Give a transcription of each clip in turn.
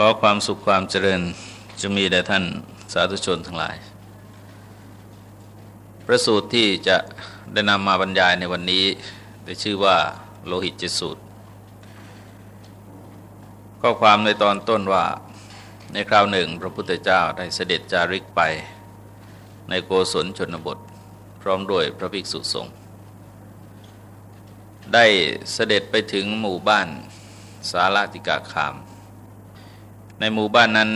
ขอความสุขความเจริญจะมีแด่ท่านสาธุชนทั้งหลาย ประสูตรที่จะได้นำมาบรรยายในวันนี้ได้ชื่อว่าโลหิตจสูตร ข้อความในตอนต้นว่าในคราวหนึ่ง พระพุทธเจ้าได้เสด็จจาริกไป ในโกศลชนบท พร้อมด้วยพระภิกษุสงฆ์ได้เสด็จไปถึงหมู่บ้านสาราติกาคาม ในหมู่บ้านนั้น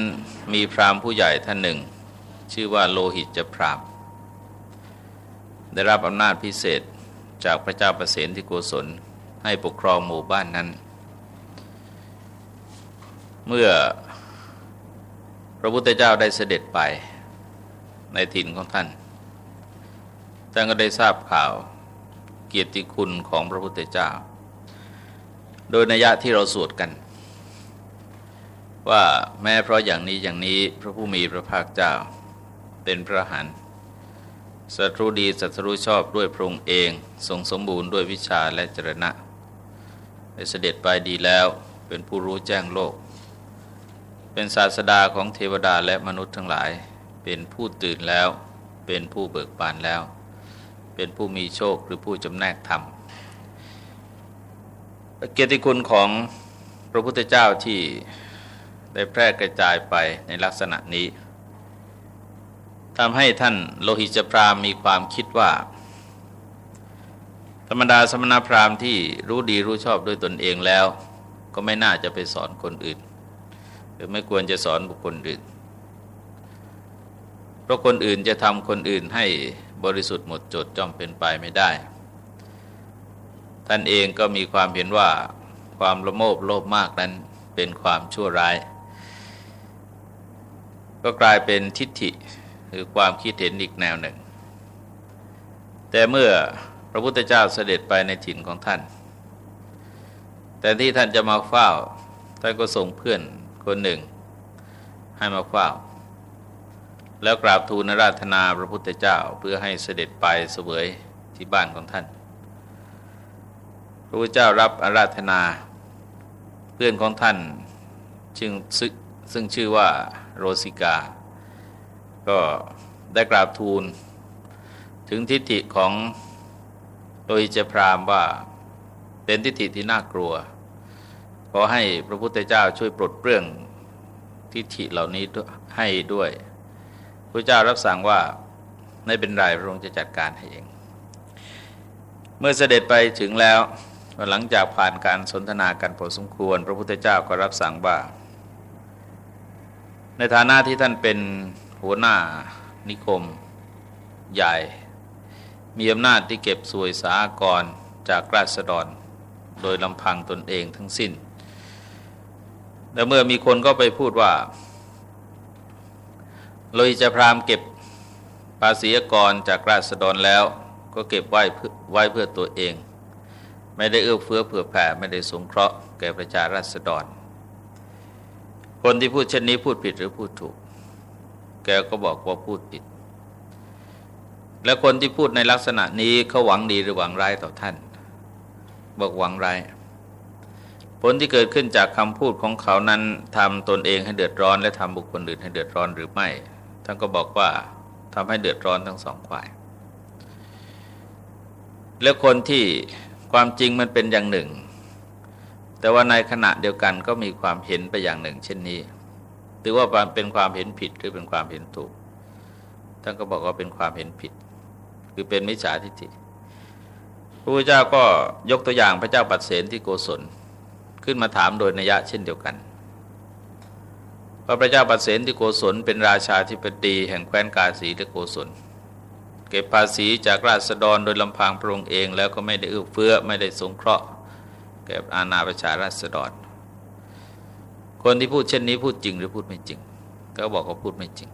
มีพราหมณ์ผู้ใหญ่ท่านหนึ่ง ชื่อว่าโลหิตจะพราหมณ์ได้รับอำนาจพิเศษจากพระเจ้าประเสนที่โกศลให้ปกครองหมู่บ้านนั้น เมื่อพระพุทธเจ้าได้เสด็จไปในถิ่นของท่าน ท่านก็ได้ทราบข่าวเกียรติคุณของพระพุทธเจ้า โดยนัยะที่เราสวดกัน ว่าแม้เพราะอย่างนี้อย่างนี้พระผู้มีพระภาคเจ้า เป็นพระหันศัตรูดีศัตรูชอบด้วยพระองค์เองทรงสมบูรณ์ด้วยวิชาและจรณะได้เสด็จไปดีแล้วเป็นผู้รู้แจ้งโลก เป็นศาสดาของเทวดาและมนุษย์ทั้งหลาย เป็นผู้ตื่นแล้ว เป็นผู้เบิกบานแล้ว เป็นผู้มีโชคหรือผู้จำแนกธรรมเกียรติคุณของพระพุทธเจ้าที่ ได้แพร่กระจายไปในลักษณะนี้ทำให้ท่านโลหิตพรามมีความคิดว่า ธรรมดาสมณพราหมณ์ที่รู้ดีรู้ชอบด้วยตนเองแล้ว ก็ไม่น่าจะไปสอนคนอื่น หรือไม่ควรจะสอนบุคคลอื่น เพราะคนอื่นจะทำคนอื่นให้บริสุทธิ์หมดจดจอมเป็นไปไม่ได้ ท่านเองก็มีความเห็นว่าความละโมบโลภมากนั้นเป็นความชั่วร้าย ก็กลายเป็นทิฏฐิคือความคิดเห็นอีกแนวหนึ่ง แต่เมื่อพระพุทธเจ้าเสด็จไปในถิ่นของท่าน แต่ที่ท่านจะมาเฝ้า ท่านก็ส่งเพื่อนคนหนึ่ง ให้มาเฝ้า แล้วกราบทูลราธนาพระพุทธเจ้าเพื่อให้เสด็จไปเสวยที่บ้านของท่าน พระพุทธเจ้ารับอาราธนา เพื่อนของท่านจึงซึ่งชื่อว่า โรสิกา ก็ได้กราบทูล ถึงทิฏฐิของโดยเจพรามว่าเป็นทิฏฐิที่น่ากลัว ขอให้พระพุทธเจ้าช่วยปลดเปลื้องทิฏฐิเหล่านี้ให้ด้วย พระเจ้ารับสั่งว่าไม่เป็นไรพระองค์จะจัดการให้เอง เมื่อเสด็จไปถึงแล้วหลังจากผ่านการสนทนากันพอสมควร พระพุทธเจ้าก็รับสั่งว่า ในฐานะที่ท่านเป็นหัวหน้านิคมใหญ่ มีอำนาจที่เก็บสวยสากรจากราษฎร โดยลำพังตนเองทั้งสิ้น และเมื่อมีคนก็ไปพูดว่าโลยจะพรามเก็บภาษีกรจากราษฎรแล้วก็เก็บไว้ไว้เพื่อตัวเอง ไม่ได้เอื้อเฟื้อเผื่อแผ่ไม่ได้สงเคราะห์แก่ประชาราษฎร คนที่พูดเช่นนี้พูดผิดหรือพูดถูก แกก็บอกว่าพูดผิด และคนที่พูดในลักษณะนี้เขาหวังดีหรือหวังร้ายต่อท่าน บอกหวังร้าย ผลที่เกิดขึ้นจากคำพูดของเขานั้นทำตนเองให้เดือดร้อน และทำบุคคลอื่นให้เดือดร้อนหรือไม่ ท่านก็บอกว่าทำให้เดือดร้อนทั้งสองฝ่าย แล้วคนที่ความจริงมันเป็นอย่างหนึ่ง แต่ว่าในขณะเดียวกันก็มีความเห็นไปอย่างหนึ่ง เช่นนี้หรือว่าเป็นความเห็นผิดหรือเป็นความเห็นถูกท่านก็บอกว่าเป็นความเห็นผิด คือเป็นมิจฉาทิฏฐิพระพุทธเจ้าก็ยกตัวอย่างพระเจ้าปัดเสนที่โกศลขึ้นมาถามโดยนัยะเช่นเดียวกันพระพระเจ้าปัดเสนที่โกศลเป็นราชาธิปดีแห่งแคว้นกาสีและโกศลเก็บภาษีจากราษฎรโดยลำพังพระองค์เอง แล้วก็ไม่ได้เอื้อเฟื้อไม่ได้สงเคราะห์ ก่อาณาประชาราษฎร คนที่พูดเช่นนี้พูดจริงหรือพูดไม่จริง ก็บอกเขาพูดไม่จริง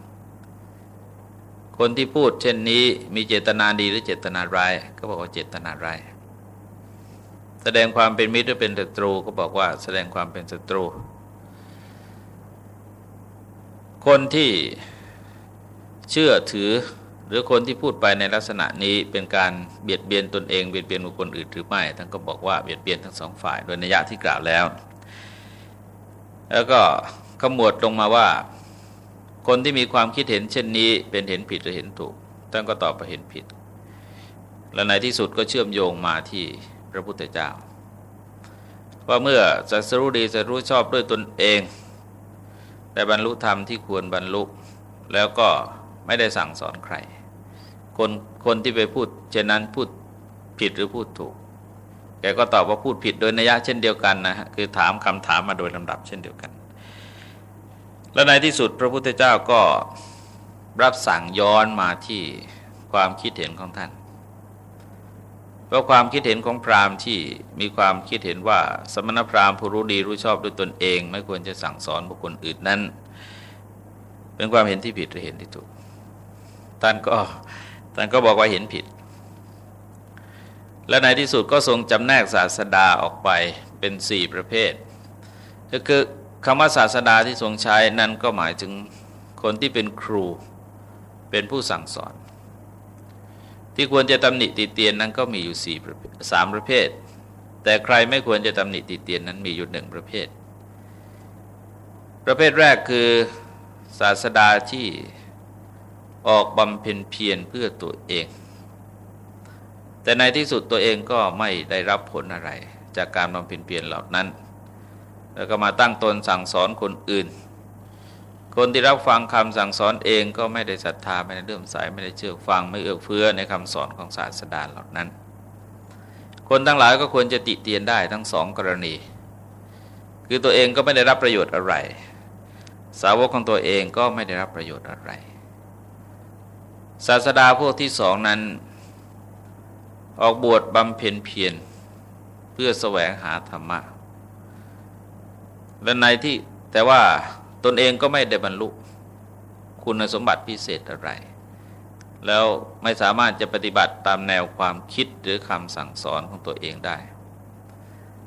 คนที่พูดเช่นนี้มีเจตนาดีหรือเจตนาร้าย ก็บอกว่าเจตนาร้าย แสดงความเป็นมิตรหรือเป็นศัตรูก็บอกว่าแสดงความเป็นศัตรู คนที่เชื่อถือ หรือคนที่พูดไปในลักษณะนี้เป็นการเบียดเบียนตนเองเบียดเบียนบุคคลอื่นหรือไม่ท่านก็บอกว่าเบียดเบียนทั้งสองฝ่าย โดยนัยยะที่กล่าวแล้ว แล้วก็ขมวดลงมาว่า คนที่มีความคิดเห็นเช่นนี้เป็นเห็นผิดหรือเห็นถูกท่านก็ตอบว่าเห็นผิด และในที่สุดก็เชื่อมโยงมาที่พระพุทธเจ้าว่าเมื่อจะสรู้ดีจะรู้ชอบด้วยตนเองแต่บรรลุธรรมที่ควรบรรลุแล้วก็ไม่ได้สั่งสอนใคร คนคนที่ไปพูดเช่นนั้นพูดผิดหรือพูดถูก แกก็ตอบว่าพูดผิดโดยนัยะเช่นเดียวกันนะฮะคือถามคำถามมาโดยลำดับเช่นเดียวกัน และในที่สุดพระพุทธเจ้าก็รับสั่งย้อนมาที่ความคิดเห็นของท่านเพราะความคิดเห็นของพราหมณ์ที่มีความคิดเห็นว่าสมณพราหมณ์ผู้รู้ดีรู้ชอบด้วยตนเอง ไม่ควรจะสั่งสอนบุคคลอื่นนั้น เป็นความเห็นที่ผิดหรือเห็นที่ถูก ท่านก็ ท่านก็บอกว่าเห็นผิด และในที่สุดก็ทรงจำแนกศาสดาออกไปเป็นสี่ประเภท ก็คือคำว่าศาสดาที่ทรงใช้นั้นก็หมายถึงคนที่เป็นครูเป็นผู้สั่งสอน ที่ควรจะตำหนิติเตียนนั้นก็มีอยู่สี่สามประเภท แต่ใครไม่ควรจะตำหนิติเตียนนั้นมีอยู่หนึ่งประเภท ประเภทแรกคือศาสดาที่ ออกบำเพ็ญเพียรเพื่อตัวเอง แต่ในที่สุดตัวเองก็ไม่ได้รับผลอะไร จากการบำเพ็ญเพียรเหล่านั้น แล้วก็มาตั้งตนสั่งสอนคนอื่น คนที่รับฟังคำสั่งสอนเองก็ไม่ได้ศรัทธาไม่ได้เลื่อมใสไม่ได้เชื่อฟังไม่เอื้อเฟื้อในคำสอนของศาสดาเหล่านั้น คนทั้งหลายก็ควรจะติเตียนได้ทั้งสองกรณี คือตัวเองก็ไม่ได้รับประโยชน์อะไร สาวกของตัวเองก็ไม่ได้รับประโยชน์อะไร ศาสดาพวกที่สองนั้น ออกบวชบำเพ็ญเพียรเพื่อแสวงหาธรรมะและในที่แต่ว่าตนเองก็ไม่ได้บรรลุคุณสมบัติพิเศษอะไร แล้วไม่สามารถจะปฏิบัติตามแนวความคิดหรือคำสั่งสอนของตัวเองได้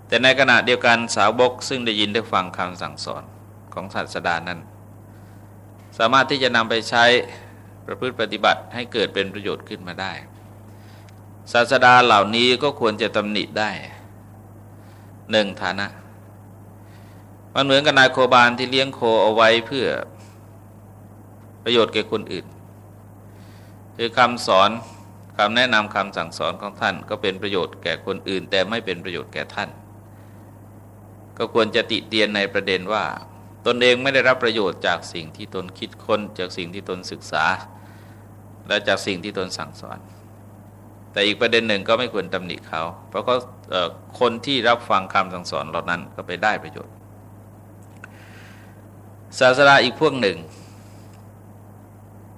แต่ในขณะเดียวกันสาวบกซึ่งได้ยินได้ฟังคำสั่งสอนของศาสดานั้น สามารถที่จะนำไปใช้ ประพฤติปฏิบัติให้เกิดเป็นประโยชน์ขึ้นมาได้ ศาสดาเหล่านี้ก็ควรจะตำหนิได้หนึ่งฐานะมันเหมือนกับนายโคบาลที่เลี้ยงโคเอาไว้เพื่อประโยชน์แก่คนอื่น คือคำสอนคำแนะนำคำสั่งสอนของท่าน ก็เป็นประโยชน์แก่คนอื่น แต่ไม่เป็นประโยชน์แก่ท่าน ก็ควรจะติเตียนในประเด็นว่า ตนเองไม่ได้รับประโยชน์จากสิ่งที่ตนคิดค้น จากสิ่งที่ตนศึกษา และจากสิ่งที่ตนสั่งสอน แต่อีกประเด็นหนึ่งก็ไม่ควรตำหนิเขา เพราะเขาคนที่รับฟังคำสั่งสอนเหล่านั้นก็ไปได้ประโยชน์ ศาสนาอีกพวกหนึ่ง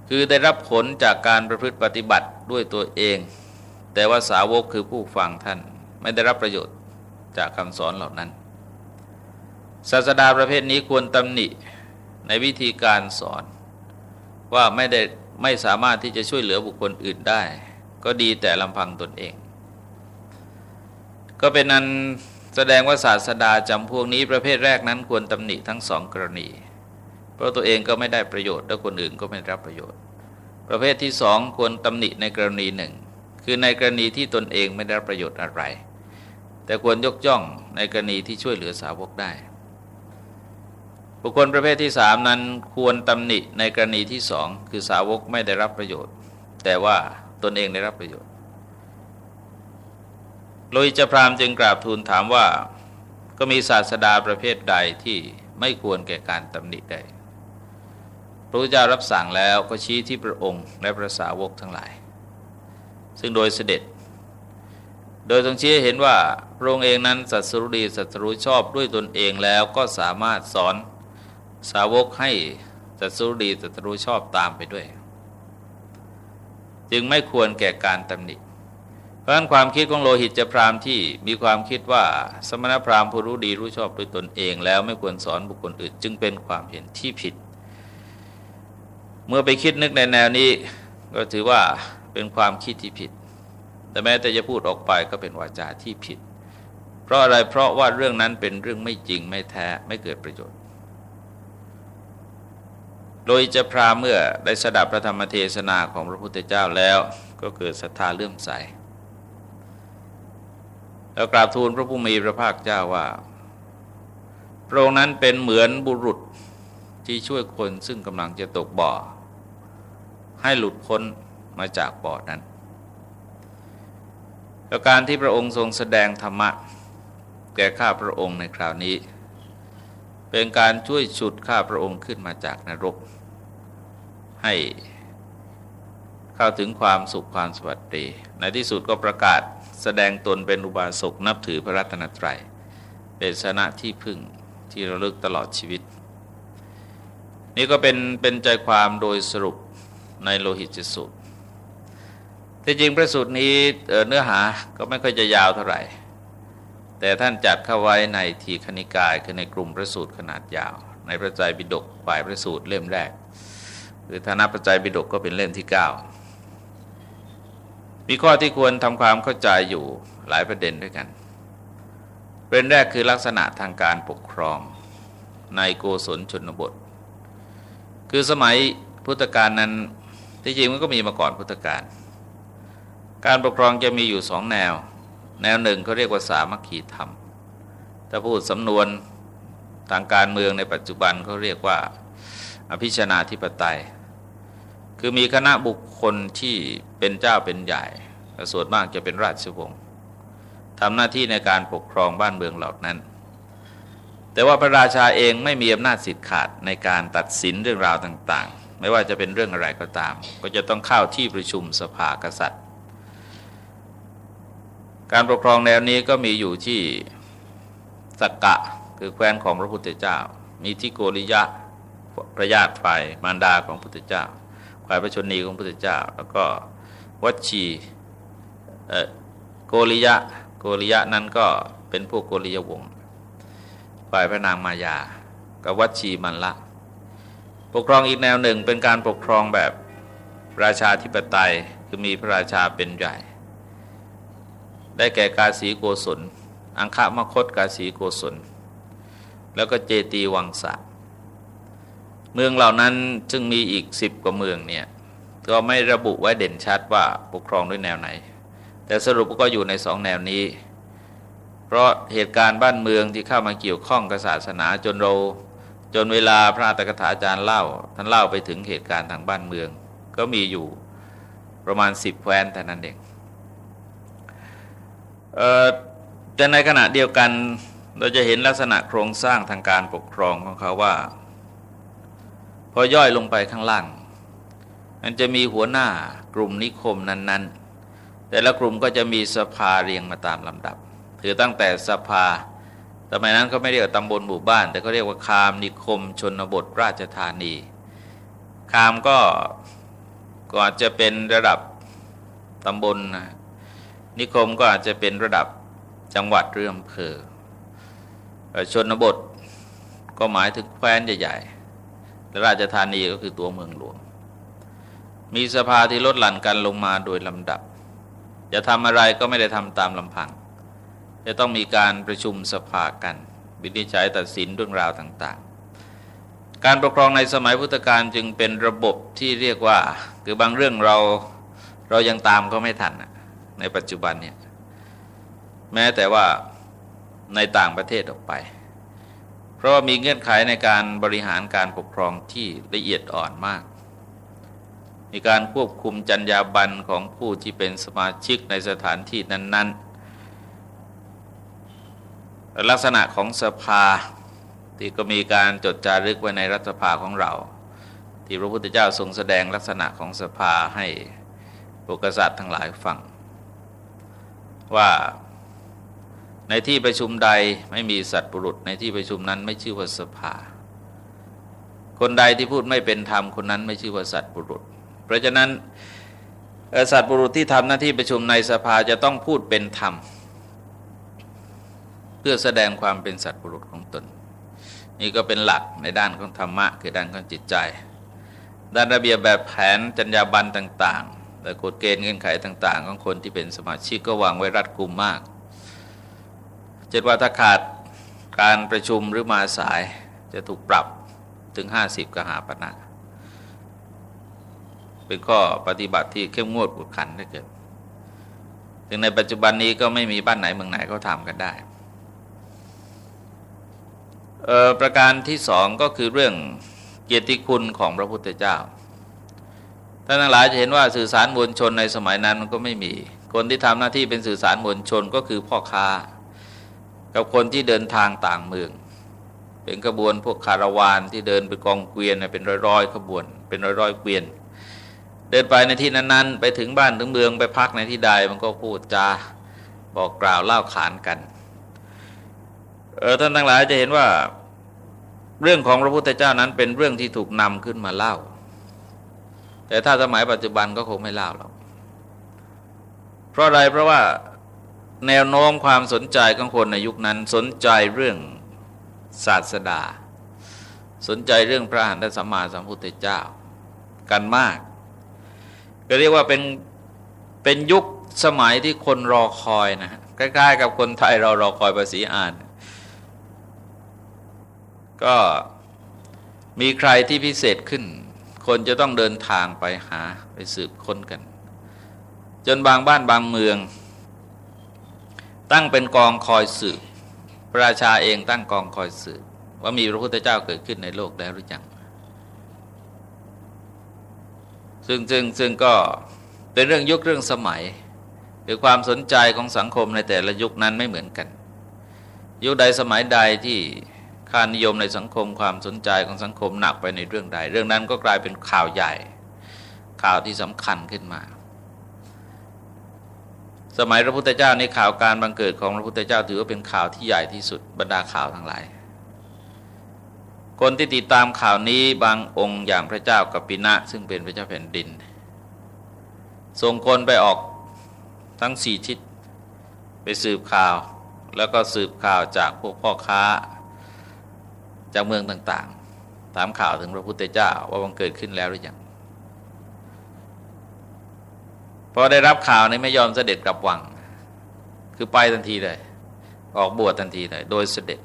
คือได้รับผลจากการประพฤติปฏิบัติด้วยตัวเอง แต่ว่าสาวกคือผู้ฟังท่านไม่ได้รับประโยชน์จากคำสอนเหล่านั้น ศาสดาประเภทนี้ควรตำหนิในวิธีการสอนว่าไม่ได้ไม่สามารถที่จะช่วยเหลือบุคคลอื่นได้ ก็ดีแต่ลำพังตนเอง ก็เป็นนั้นแสดงว่าศาสดาจำพวกนี้ประเภทแรกนั้นควรตำหนิทั้งสองกรณี เพราะตัวเองก็ไม่ได้ประโยชน์และคนอื่นก็ไม่รับประโยชน์ ประเภทที่สองควรตำหนิในกรณีหนึ่ง คือในกรณีที่ตนเองไม่ได้ประโยชน์อะไร แต่ควรยกย่องในกรณีที่ช่วยเหลือสาวกได้ บุคคลประเภทที่สามนั้นควรตำหนิในกรณีที่สองคือสาวกไม่ได้รับประโยชน์ แต่ว่าตนเองได้รับประโยชน์โลยจพรามจึงกราบทูลถามว่า ก็มีศาสดาประเภทใดที่ไม่ควรแก่การตำหนิใดพระพุทธเจ้ารับสั่งแล้วก็ชี้ที่พระองค์และพระสาวกทั้งหลาย ซึ่งโดยเสด็จ โดยทรงชี้เห็นว่าพระองค์เองนั้นสัตสรุดีสัตสรุชอบด้วยตนเองแล้วก็สามารถสอน สาวกให้จัสุดีจัตรู้ชอบตามไปด้วย จึงไม่ควรแก่การตำหนิ เพราะนั้นความคิดของโลหิตจะพรามที่มีความคิดว่าสมณพราหมณ์ผู้รู้ดีรู้ชอบด้วยตนเอง แล้วไม่ควรสอนบุคคลอื่น จึงเป็นความเห็นที่ผิด เมื่อไปคิดนึกในแนวนี้ ก็ถือว่าเป็นความคิดที่ผิด แต่แม้แต่จะพูดออกไปก็เป็นวาจาที่ผิด เพราะอะไรเพราะว่าเรื่องนั้นเป็นเรื่องไม่จริงไม่แท้ไม่เกิดประโยชน์ โดยจะพราเมื่อได้สดับพระธรรมเทศนาของพระพุทธเจ้าแล้วก็เกิดศรัทธาเลื่อมใส แล้วกราบทูลพระผู้มีพระภาคเจ้าว่า พระองค์นั้นเป็นเหมือนบุรุษที่ช่วยคนซึ่งกำลังจะตกบ่อ ให้หลุดพ้นมาจากบ่อนั้นแล้วการที่พระองค์ทรงแสดงธรรมะ แก่ข้าพระองค์ในคราวนี้ เป็นการช่วยฉุดข้าพระองค์ขึ้นมาจากนรก ให้เข้าถึงความสุขความสวัสดีในที่สุดก็ประกาศแสดงตนเป็นอุบาสกนับถือพระรัตนตรัย เป็นสนะที่พึ่งที่ระลึกตลอดชีวิต นี่ก็เป็นเป็นใจความโดยสรุปในโลหิตจสูตรที่จริงพระสูตรนี้เนื้อหาก็ไม่ค่อยจะยาวเท่าไหร่ แต่ท่านจัดเข้าไว้ในทีคณิกายคือในกลุ่มพระสูตรขนาดยาว ในพระใจบิดกฝ่ายพระสูตรเล่มแรกหรือธนพระใจบิดกก็เป็นเล่มที่ 9 มีข้อที่ควรทำความเข้าใจอยู่หลายประเด็นด้วยกันประเด็นแรกคือลักษณะทางการปกครองในโกศลชนบท คือสมัยพุทธกาลนั้นที่จริงมันก็มีมาก่อนพุทธกาลการปกครองจะมีอยู่สองแนว แนวหนึ่งเขาเรียกว่าสามัคคีธรรม ถ้าพูดสำนวนทางการเมืองในปัจจุบันเขาเรียกว่าอภิชนาธิปไตย คือมีคณะบุคคลที่เป็นเจ้าเป็นใหญ่ส่วนมากจะเป็นราชวงศ์ทำหน้าที่ในการปกครองบ้านเมืองเหล่านั้น แต่ว่าพระราชาเองไม่มีอำนาจสิทธิ์ขาดในการตัดสินเรื่องราวต่างๆ ไม่ว่าจะเป็นเรื่องอะไรก็ตาม ก็จะต้องเข้าที่ประชุมสภากษัตริย์ การปกครองแนวนี้ก็มีอยู่ที่สักกะคือแคว้นของพระพุทธเจ้า มีที่โกริยะพระญาติฝ่ายมารดาของพุทธเจ้าฝ่ายพระชนีของพุทธเจ้า แล้วก็วัชี โกริยะ โกริยะนั้นก็เป็นพวกโกริยวงศ์ฝ่ายพระนางมายา กับวัชีมันละ ปกครองอีกแนวหนึ่งเป็นการปกครองแบบราชาธิปไตย คือมีพระราชาเป็นใหญ่ ได้แก่กาสีโกศล อังคามคตกาสีโกศล แล้วก็เจตีวังสะ เมืองเหล่านั้นจึงมีอีกสิบกว่าเมืองเนี่ยก็ไม่ระบุไว้เด่นชัดว่าปกครองด้วยแนวไหน แต่สรุปก็อยู่ในสองแนวนี้ เพราะเหตุการณ์บ้านเมืองที่เข้ามาเกี่ยวข้องกับศาสนาจนเราจนเวลาพระตกถาจารย์เล่า ท่านเล่าไปถึงเหตุการณ์ทางบ้านเมือง ก็มีอยู่ประมาณสิบแคว้นแต่นั้นเอง แต่ในขณะเดียวกันเราจะเห็นลักษณะโครงสร้างทางการปกครองของเขาว่า พอย่อยลงไปข้างล่าง มันจะมีหัวหน้ากลุ่มนิคมนั้น ๆ แต่ละกลุ่มก็จะมีสภาเรียงมาตามลำดับ ถือตั้งแต่สภาสมัยนั้นเขาไม่เรียกตำบลหมู่บ้าน แต่เขาเรียกว่าคามนิคม ชนบทราชธานี คามก็ก็อาจจะเป็นระดับตำบลนะ นิคมก็อาจจะเป็นระดับจังหวัดเรืออำเภอชนบทก็หมายถึงแคว้นใหญ่และราชธานีก็คือตัวเมืองหลวง มีสภาที่ลดหลั่นกันลงมาโดยลำดับ จะทำอะไรก็ไม่ได้ทำตามลำพัง จะต้องมีการประชุมสภากัน วินิจฉัยตัดสินเรื่องราวต่างๆ การปกครองในสมัยพุทธกาลจึงเป็นระบบที่เรียกว่า คือบางเรื่องเราเรายังตามก็ไม่ทัน ในปัจจุบันเนี่ยแม้แต่ว่าในต่างประเทศออกไป เพราะว่ามีเงื่อนไขในการบริหารการปกครองที่ละเอียดอ่อนมาก มีการควบคุมจัญญาบันของผู้ที่เป็นสมาชิกในสถานที่นั้น ๆ ลักษณะของสภาที่ก็มีการจดจารึกไว้ในรัฐสภาของเรา ที่พระพุทธเจ้าทรงแสดงลักษณะของสภาให้ปกษัตริย์ทั้งหลายฟัง ว่าในที่ประชุมใดไม่มีสัตว์บุรุษ ในที่ประชุมนั้นไม่ชื่อว่าสภา คนใดที่พูดไม่เป็นธรรมคนนั้นไม่ชื่อว่าสัตว์บุรุษ เพราะฉะนั้นสัตว์บุรุษที่ทำหน้าที่ประชุมในสภาจะต้องพูดเป็นธรรม เพื่อแสดงความเป็นสัตว์บุรุษของตน นี่ก็เป็นหลักในด้านของธรรมะคือด้านของจิตใจ ด้านระเบียบแบบแผนจรรยาบรรณต่างๆ และกฎเกณฑ์เงื่อนไขต่าง ๆ ของคนที่เป็นสมาชิกก็วางไว้รัดกุมมากช่นว่าถ้าขาดการประชุมหรือมาสายจะถูกปรับถึง 50กหาปณะเป็นข้อปฏิบัติที่เข้มงวดกวดขันได้เกิดถึงในปัจจุบันนี้ก็ไม่มีบ้านไหนเมืองไหนเขาทำกันได้ ประการที่สองก็คือเรื่องเกียรติคุณของพระพุทธเจ้า ท่านทั้งหลายจะเห็นว่าสื่อสารมวลชนในสมัยนั้นมันก็ไม่มี คนที่ทำหน้าที่เป็นสื่อสารมวลชนก็คือพ่อค้า กับคนที่เดินทางต่างเมือง เป็นขบวนพวกคาราวานที่เดินไปกองเกวียนเป็นร้อยๆขบวน เป็นร้อยๆเกวียน เดินไปในที่นั้นๆ ไปถึงบ้านถึงเมืองไปพักในที่ใดมันก็พูดจาบอกกล่าวเล่าขานกันเออท่านทั้งหลายจะเห็นว่า เรื่องของพระพุทธเจ้านั้นเป็นเรื่องที่ถูกนำขึ้นมาเล่า แต่ถ้าสมัยปัจจุบันก็คงไม่เล่าหรอก เพราะอะไรเพราะว่าแนวโน้มความสนใจของคนในยุคนั้นสนใจเรื่องศาสดา สนใจเรื่องพระหันตสัมมาสัมพุทธเจ้า กันมาก ก็เรียกว่าเป็นเป็นยุคสมัยที่คนรอคอยนะใกล้ๆกับคนไทยเรารอคอยภาษีอ่าน ก็มีใครที่พิเศษขึ้น คนจะต้องเดินทางไปหาไปสืบค้นกัน จนบางบ้านบางเมือง ตั้งเป็นกองคอยสืบพระราชาเองตั้งกองคอยสืบว่ามีพระพุทธเจ้าเกิดขึ้นในโลกแล้วหรือยังซึ่งซึ่งซึ่งก็เป็นเรื่องยุคเรื่องสมัย หรือความสนใจของสังคมในแต่ละยุคนั้นไม่เหมือนกัน ยุคใดสมัยใดที่ ค่านิยมในสังคมความสนใจของสังคมหนักไปในเรื่องใด เรื่องนั้นก็กลายเป็นข่าวใหญ่ ข่าวที่สำคัญขึ้นมา สมัยพระพุทธเจ้าในข่าวการบังเกิดของพระพุทธเจ้าถือว่าเป็นข่าวที่ใหญ่ที่สุดบรรดาข่าวทั้งหลาย คนที่ติดตามข่าวนี้บางองค์อย่างพระเจ้ากัปปินะ ซึ่งเป็นพระเจ้าแผ่นดินส่งคนไปออกทั้งสี่ทิศไปสืบข่าว แล้วก็สืบข่าวจากพวกพ่อค้า จากเมืองต่างๆ ถามข่าวถึงพระพุทธเจ้าว่าบังเกิดขึ้นแล้วหรือยังพอได้รับข่าวนี้ไม่ยอมเสด็จกลับวัง คือไปทันทีเลย ออกบวชทันทีเลย โดยเสด็จ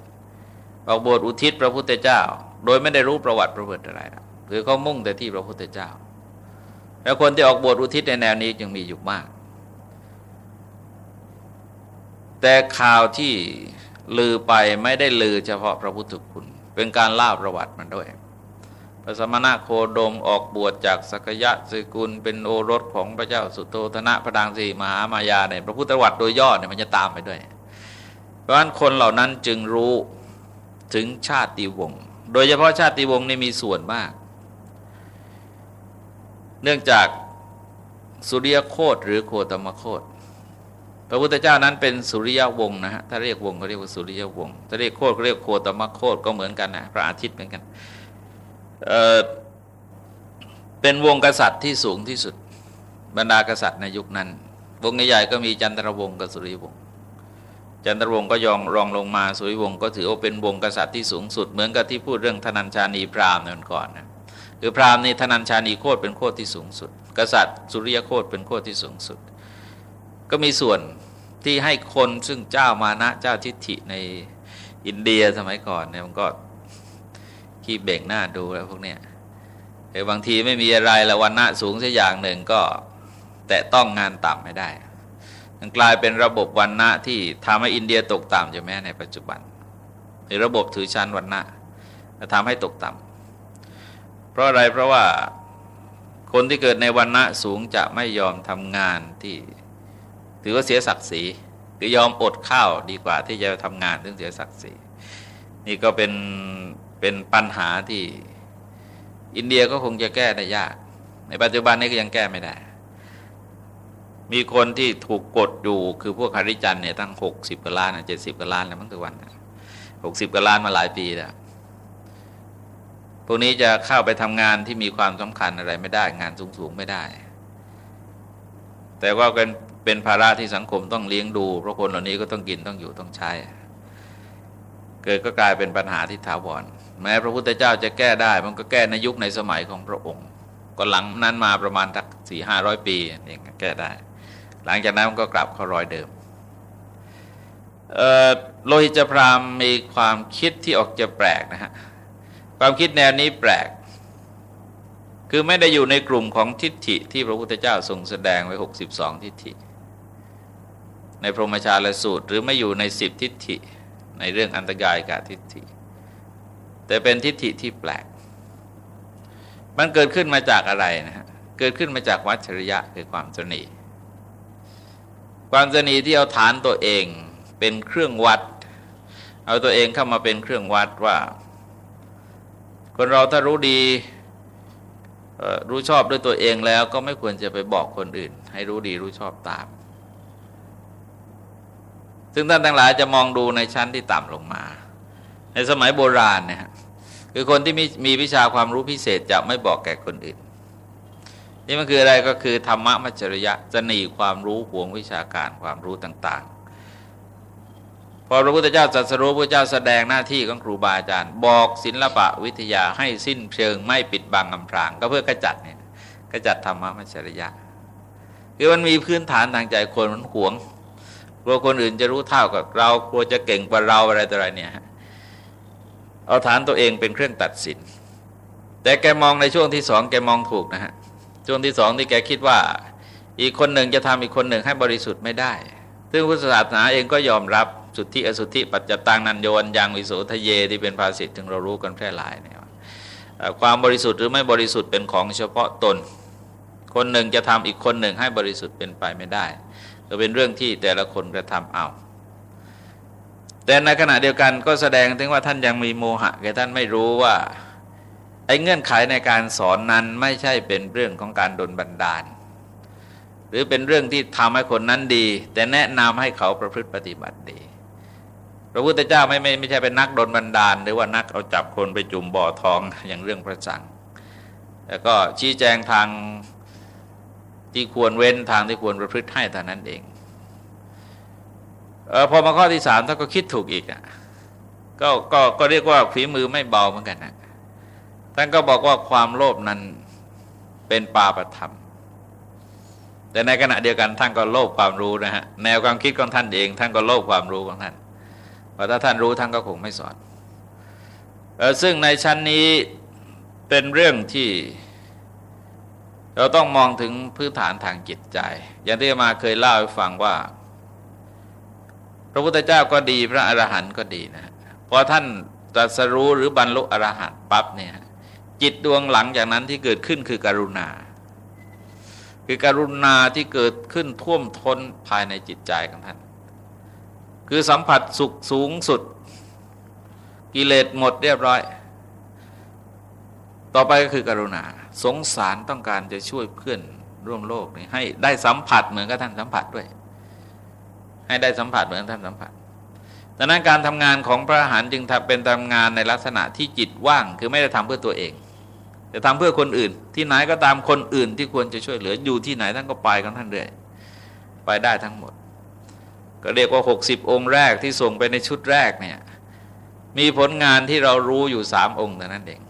ออกบวชอุทิศพระพุทธเจ้า โดยไม่ได้รู้ประวัติประวัติอะไรคือเขามุ่งแต่ที่พระพุทธเจ้า แล้วคนที่ออกบวชอุทิศในแนวนี้จึงมีอยู่มาก แต่ข่าวที่ลือไปไม่ได้ลือเฉพาะพระพุทธคุณ เป็นการเล่าประวัติมันด้วย พระสมณะโคดมออกบวชจากสกยะสกุลเป็นโอรสของพระเจ้าสุโธธนะพระดังสีมหามายาเนี่ยพระพุทธวัตรโดยย่อเนี่ยมันจะตามไปด้วย เพราะฉะนั้นคนเหล่านั้นจึงรู้ถึงชาติวงศ์โดยเฉพาะชาติวงศ์นี่มีส่วนมาก เนื่องจากสุริยโคตหรือโคตมโคต พระพุทธเจ้านั้นเป็นสุริยวงศ์นะฮะถ้าเรียกวงก็เรียกว่าสุริยวงศ์ถ้าเรียกโคตรก็เรียกโคตมโคตก็เหมือนกันนะพระอาทิตย์เหมือนกันเเป็นวงกษัตริย์ที่สูงที่สุด บรรดากษัตริย์ในยุคนั้น วงใหญ่ๆก็มีจันทรวงศ์กับสุริยวงศ์จันทรวงศ์ก็ยองรองลงมาสุริวงศ์ก็ถือว่าเป็นวงกษัตริย์ที่สูงสุด เหมือนกับที่พูดเรื่องธนัญชานีพราหมณ์นั่นก่อนนะคือพราหมณ์นี่ธนัญชานีโคตรเป็นโคตรที่สูงสุด กษัตริย์สุริยโคตรเป็นโคตรที่สูงสุด ก็มีส่วนที่ให้คนซึ่งเจ้ามานะเจ้าทิฏฐิในอินเดียสมัยก่อนเนี่ยมันก็ขี้เบ่งหน้าดูแล้วพวกเนี้ยแต่บางทีไม่มีอะไรละวันณะสูงสักอย่างหนึ่งก็แตะต้องงานต่ำไม่ได้ มันกลายเป็นระบบวันณะที่ทำให้อินเดียตกต่ำอยู่แม้ในปัจจุบันในระบบถือชั้นวันณะทำให้ตกต่ำเพราะอะไรเพราะว่าคนที่เกิดในวันณะสูงจะไม่ยอมทำงานที่ ถือว่าเสียศักดิ์ศรีหรือยอมอดข้าวดีกว่าที่จะทำงานถึงเสียศักดิ์ศรีนี่ก็เป็นเป็นปัญหาที่อินเดียก็คงจะแก้ได้ยาก ในปัจจุบันนี้ก็ยังแก้ไม่ได้ มีคนที่ถูกกดอยู่คือพวกคาริจันเนี่ยตั้งหกสิบกว่าล้านเจ็ดสิบกว่าล้านแล้วมั้งทุกวันหกสิบกว่าล้านมาหลายปีแล้วพวกนี้จะเข้าไปทำงานที่มีความสำคัญอะไรไม่ได้งานสูงๆไม่ได้ แต่ว่าเป็น เป็นภาระที่สังคมต้องเลี้ยงดู เพราะคนเหล่านี้ก็ต้องกินต้องอยู่ต้องใช้ เกิดก็กลายเป็นปัญหาที่ถาวร แม้พระพุทธเจ้าจะแก้ได้ มันก็แก้ในยุคในสมัยของพระองค์ ก็หลังนั้นมาประมาณสักสี่ห้าร้อยปีเองแก้ได้ หลังจากนั้นมันก็กลับเข้ารอยเดิมโลหิตพรามมีความคิดที่ออกจะแปลกนะฮะ ความคิดแนวนี้แปลก คือไม่ได้อยู่ในกลุ่มของทิฏฐิที่พระพุทธเจ้าทรงแสดงไว้ 62 ทิฏฐิ ในพรหมชาลสูตร หรือไม่อยู่ในสิบทิฏฐิในเรื่องอันตรายกาทิฏฐิ แต่เป็นทิฏฐิที่แปลก มันเกิดขึ้นมาจากอะไรนะฮะเกิดขึ้นมาจากวัชริยะคือความสนีความสนีที่เอาฐานตัวเองเป็นเครื่องวัด เอาตัวเองเข้ามาเป็นเครื่องวัดว่า คนเราถ้ารู้ดีรู้ชอบด้วยตัวเองแล้วก็ไม่ควรจะไปบอกคนอื่น ให้รู้ดีรู้ชอบตาม ซึ่งท่านทั้งหลายจะมองดูในชั้นที่ต่ำลงมา ในสมัยโบราณเนี่ยคือคนที่มีมีวิชาความรู้พิเศษจะไม่บอกแก่คนอื่น นี่มันคืออะไรก็คือธรรมะมัจจริยะจะหนีความรู้ห่วงวิชาการความรู้ต่างๆ พอพระพุทธเจ้าจัดสรู้พระเจ้าแสดงหน้าที่ของครูบาอาจารย์ บอกศิลปะวิทยาให้สิ้นเชิงไม่ปิดบังอำพราง ก็เพื่อกระจัดเนี่ยกระจัดธรรมะมัจจริยะคือมันมีพื้นฐานทางใจคนมันหวง กลัวคนอื่นจะรู้เท่ากับเรากลัวจะเก่งกว่าเราอะไรต่ออะไรเนี่ยเอาฐานตัวเองเป็นเครื่องตัดสิน แต่แกมองในช่วงที่สองแกมองถูกนะฮะช่วงที่สองที่แกคิดว่า อีกคนหนึ่งจะทำอีกคนหนึ่งให้บริสุทธิ์ไม่ได้ ซึ่งพุทธศาสนาเองก็ยอมรับสุทธิอสุทธิปัจจตังนันโยนยังวิโสทะเยที่เป็นภาษิตถึงเรารู้กันแพร่หลายเนี่ยความบริสุทธิ์หรือไม่บริสุทธิ์เป็นของเฉพาะตน คนหนึ่งจะทำอีกคนหนึ่งให้บริสุทธิ์เป็นไปไม่ได้ ก็เป็นเรื่องที่แต่ละคนกระทำเอา แต่ในขณะเดียวกันก็แสดงถึงว่าท่านยังมีโมหะแกท่านไม่รู้ว่าไอ้เงื่อนไขในการสอนนั้นไม่ใช่เป็นเรื่องของการดลบันดาล หรือเป็นเรื่องที่ทำให้คนนั้นดี แต่แนะนำให้เขาประพฤติปฏิบัติดี พระพุทธเจ้าไม่ไม่ไม่ใช่เป็นนักดลบันดาล หรือว่านักเอาจับคนไปจุ่มบ่อทองอย่างเรื่องพระสังแต่ก็ชี้แจงทาง ที่ควรเว้นทางที่ควรประพฤติให้เท่านั้นเองออพอมาข้อที่สามท่านก็คิดถูกอีกอะก็ก็ก็เรียกว่าฝีมือไม่เบาเหมือนกันนะท่านก็บอกว่าความโลภนั้นเป็นปาปธรรม แต่ในขณะเดียวกันท่านก็โลภความรู้นะฮะแนวความคิดของท่านเอง ท่านก็โลภความรู้ของท่านเพราะถ้าท่านรู้ท่านก็คงไม่สอนออซึ่งในชั้นนี้เป็นเรื่องที่ เราต้องมองถึงพื้นฐานทางจิตใจ อย่างที่มาเคยเล่าให้ฟังว่า พระพุทธเจ้าก็ดีพระอรหันต์ก็ดีนะพอท่านตรัสรู้หรือบรรลุอรหันต์ปั๊บเนี่ยจิตดวงหลังจากนั้นที่เกิดขึ้นคือกรุณา คือกรุณาที่เกิดขึ้นท่วมท้นภายในจิตใจของท่าน คือสัมผัสสุขสูงสุด กิเลสหมดเรียบร้อย ต่อไปก็คือกรุณา สงสารต้องการจะช่วยเพื่อนร่วมโลกนี่ให้ได้สัมผัสเหมือนกับท่านสัมผัสด้วย ให้ได้สัมผัสเหมือนท่านสัมผัสดังนั้นการทำงานของพระอรหันต์จึงเป็นทำงานในลักษณะที่จิตว่าง คือไม่ได้ทำเพื่อตัวเอง แต่ทำเพื่อคนอื่น ที่ไหนก็ตามคนอื่นที่ควรจะช่วยเหลืออยู่ที่ไหนท่านก็ไปกันท่านเรื่อยไปได้ทั้งหมด ก็เรียกว่า 60 องค์แรกที่ส่งไปในชุดแรกเนี่ยมีผลงานที่เรารู้อยู่สามองค์แต่นั้นเอง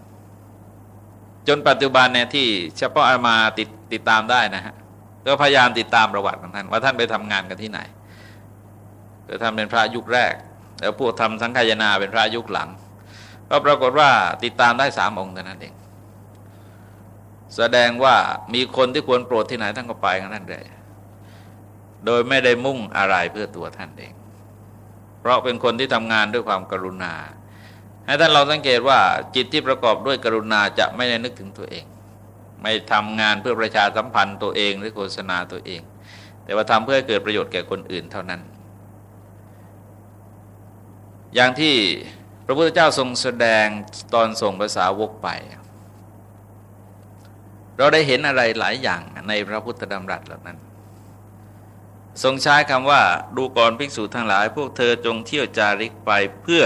จนปัจจุบันเนี่ยที่เฉพาะอามาติดติดตามได้นะฮะก็พยายามติดตามประวัติของท่านว่าท่านไปทำงานกันที่ไหนแต่ท่านเป็นพระยุคแรก แล้วพวกทำสังขยนาเป็นพระยุคหลัง ก็ปรากฏว่าติดตามได้สามองค์เท่านั้นเอง แสดงว่ามีคนที่ควรโปรดที่ไหนท่านก็ไปกันนั่นเลยโดยไม่ได้มุ่งอะไรเพื่อตัวท่านเอง เพราะเป็นคนที่ทำงานด้วยความกรุณา ให้ท่านเราสังเกตว่าจิตที่ประกอบด้วยกรุณาจะไม่ได้นึกถึงตัวเอง ไม่ทำงานเพื่อประชาสัมพันธ์ตัวเองหรือโฆษณาตัวเอง แต่ว่าทำเพื่อเกิดประโยชน์แก่คนอื่นเท่านั้น อย่างที่พระพุทธเจ้าทรงแสดงตอนส่งภาษาวกไป เราได้เห็นอะไรหลายอย่างในพระพุทธดำรัสเหล่านั้น ทรงใช้คำว่าดูก่อนภิกษุทั้งหลาย พวกเธอจงเที่ยวจาริกไปเพื่อ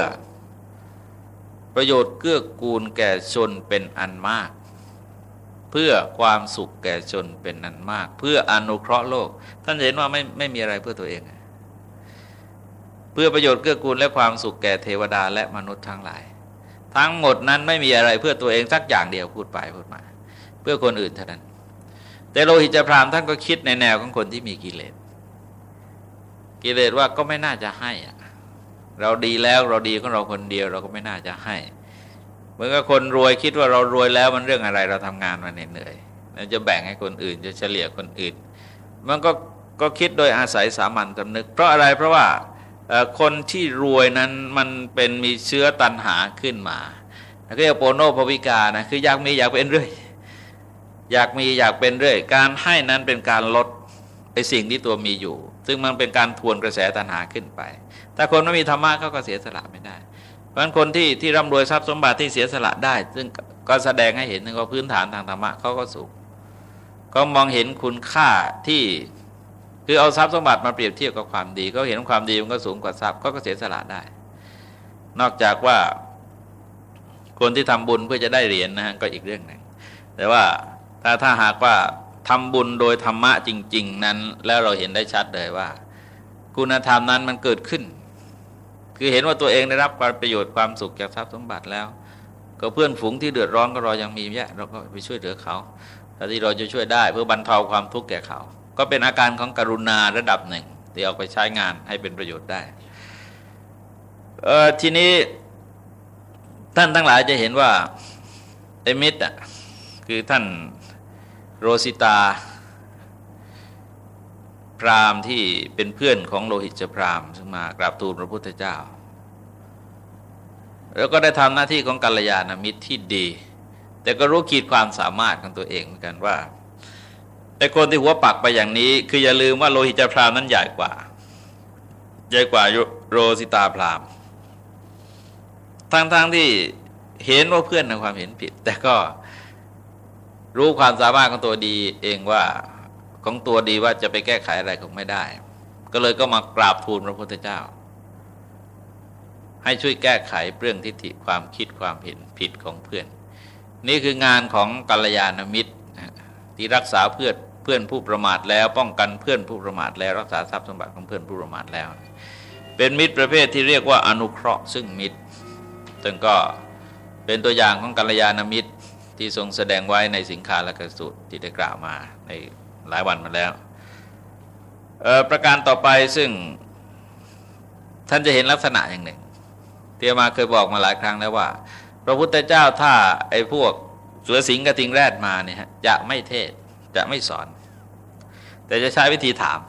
ประโยชน์เกื้อกูลแก่ชนเป็นอันมาก เพื่อความสุขแก่ชนเป็นอันมาก เพื่ออนุเคราะห์โลก ท่านเห็นว่าไม่ไม่มีอะไรเพื่อตัวเอง เพื่อประโยชน์เกื้อกูลและความสุขแก่เทวดาและมนุษย์ทั้งหลาย ทั้งหมดนั้นไม่มีอะไรเพื่อตัวเองสักอย่างเดียวพูดไปพูดมา เพื่อคนอื่นเท่านั้น แต่โลหิตพรามท่านก็คิดในแนวของคนที่มีกิเลสกิเลสว่าก็ไม่น่าจะให้อะ เราดีแล้วเราดีของเราคนเดียวเราก็ไม่น่าจะให้ เหมือนกับคนรวยคิดว่าเรารวยแล้วมันเรื่องอะไรเราทำงานมาเหนื่อยเราจะแบ่งให้คนอื่นจะเฉลี่ยคนอื่น มันก็ก็คิดโดยอาศัยสามัญสำนึก เพราะอะไรเพราะว่าคนที่รวยนั้นมันเป็นมีเชื้อตันหาขึ้นมาเรียกโปโนภวิกานะคืออยากมีอยากเป็นเรื่อยอยากมีอยากเป็นเรื่อย การให้นั้นเป็นการลดไอสิ่งที่ตัวมีอยู่ ซึ่งมันเป็นการทวนกระแสตัณหาขึ้นไป ถ้าคนไม่มีธรรมะเขาก็เสียสละไม่ได้เพราะฉะนั้นคนที่ที่ร่ำรวยทรัพย์สมบัติที่เสียสละได้ ซึ่งก็แสดงให้เห็นถึงว่าพื้นฐานทางธรรมะเขาก็สูงก็มองเห็นคุณค่าที่คือเอาทรัพย์สมบัติมาเปรียบเทียบกับความดีก็เห็นความดีมันก็สูงกว่าทรัพย์ก็เสียสละได้ นอกจากว่าคนที่ทำบุญเพื่อจะได้เหรียญนนะฮะก็อีกเรื่องหนึ่งแต่ว่าถ้าถ้าหากว่าทำบุญโดยธรรมะจริง ๆ นั้น แล้วเราเห็นได้ชัดเลยว่า คุณธรรมนั้นมันเกิดขึ้น คือเห็นว่าตัวเองได้รับความประโยชน์ความสุขจากทรัพย์สมบัติแล้ว ก็เพื่อนฝูงที่เดือดร้อนก็รอยังมีแยะเราก็ไปช่วยเหลือเขาถ้าที่เราจะช่วยได้เพื่อบรรเทาความทุกข์แก่เขา ก็เป็นอาการของกรุณาระดับหนึ่งที่เอาไปใช้งานให้เป็นประโยชน์ได้ทีนี้ท่านทั้งหลายจะเห็นว่าเอมิตอะคือท่านโรสิตา พรามที่เป็นเพื่อนของโลหิตพรามซึ่งมากราบทูลพระพุทธเจ้า แล้วก็ได้ทำหน้าที่ของกัลยาณมิตรที่ดี แต่ก็รู้ขีดความสามารถของตัวเองเหมือนกันว่าไอ้คนที่หัวปักไปอย่างนี้ คืออย่าลืมว่าโลหิตพรามนั้นใหญ่กว่า ใหญ่กว่าโรสิตาพรามทั้งๆทที่เห็นว่าเพื่อนในความเห็นผิด แต่ก็รู้ความสามารถของตัวดีเองว่าของตัวดีว่าจะไปแก้ไขอะไรคงไม่ได้ ก็เลยก็มากราบทูลพระพุทธเจ้า ให้ช่วยแก้ไขเรื่องทิฏฐิความคิดความเห็นผิดของเพื่อน นี่คืองานของกัลยาณมิตรที่รักษาเพื่อนเพื่อนผู้ประมาทแล้วป้องกันเพื่อนผู้ประมาทแล้วรักษาทรัพย์สมบัติของเพื่อนผู้ประมาทแล้ว เป็นมิตรประเภทที่เรียกว่าอนุเคราะห์ซึ่งมิตรซึ่งก็เป็นตัวอย่างของกัลยาณมิตรที่ทรงแสดงไว้ในสิงคาและกสูตรที่ได้กล่าวมาในหลายวันมาแล้ว ประการต่อไปซึ่งท่านจะเห็นลักษณะอย่างหนึ่ง เตียมาเคยบอกมาหลายครั้งแล้วว่า พระพุทธเจ้าถ้าไอ้พวกเสือสิงกระทิงแรดมาเนี่ยจะไม่เทศจะไม่สอน แต่จะใช้วิธีถาม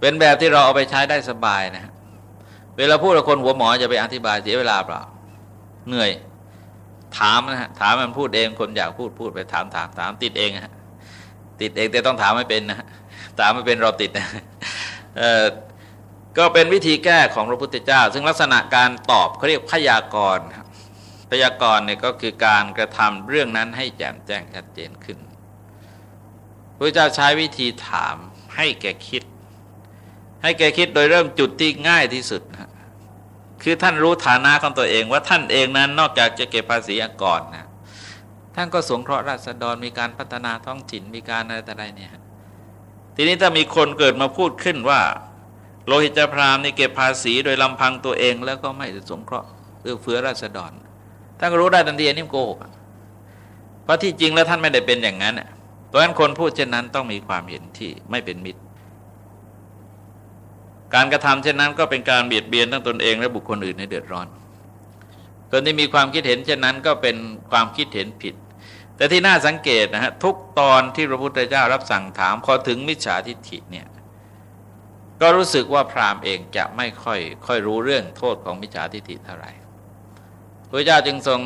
เป็นแบบที่เราเอาไปใช้ได้สบายนะเวลาพูดกับคนหัวหมอจะไปอธิบายเสียเวลาเปล่าเหนื่อย ถามนะฮะถามมันพูดเองคนอยากพูดพูดไปถามถามถามติดเองฮะติดเองแต่ต้องถามไม่เป็นนะถามไม่เป็นเราติดนะเออ ก็เป็นวิธีแก้ของพระพุทธเจ้า ซึ่งลักษณะการตอบเขาเรียกพยากรณ์พยากรณ์เนี่ยก็คือการกระทำเรื่องนั้นให้แจ่มแจ้งชัดเจนขึ้นพระเจ้าใช้วิธีถามให้แกคิด ให้แกคิดโดยเริ่มจุดที่ง่ายที่สุดนะคือท่านรู้ฐานะของตัวเองว่าท่านเองนั้นนอกจากจะเก็บภาษีก่อนนะท่านก็สงเคราะห์ราษฎรมีการพัฒนาท้องถิ่นมีการอะไรต่ออะไรเนี่ยทีนี้ถ้ามีคนเกิดมาพูดขึ้นว่า โลหิตพรามนี่เก็บภาษีโดยลำพังตัวเอง แล้วก็ไม่สงเคราะห์เอื้อเฟื้อราษฎรท่านก็รู้ได้ทันทีนี่โกหกเพราะที่จริงแล้วท่านไม่ได้เป็นอย่างนั้นเพราะฉะนั้นคนพูดเช่นนั้นต้องมีความเห็นที่ไม่เป็นมิตร การกระทำเช่นนั้นก็เป็นการเบียดเบียนทั้งตนเองและบุคคลอื่นให้เดือดร้อนคนที่มีความคิดเห็นเช่นนั้นก็เป็นความคิดเห็นผิด แต่ที่น่าสังเกตนะฮะทุกตอนที่พระพุทธเจ้ารับสั่งถามพอถึงมิจฉาทิฏฐิเนี่ย ก็รู้สึกว่าพราหมณ์เองจะไม่ค่อยค่อยรู้เรื่องโทษของมิจฉาทิฏฐิเท่าไหร่พระเจ้าจึงทรง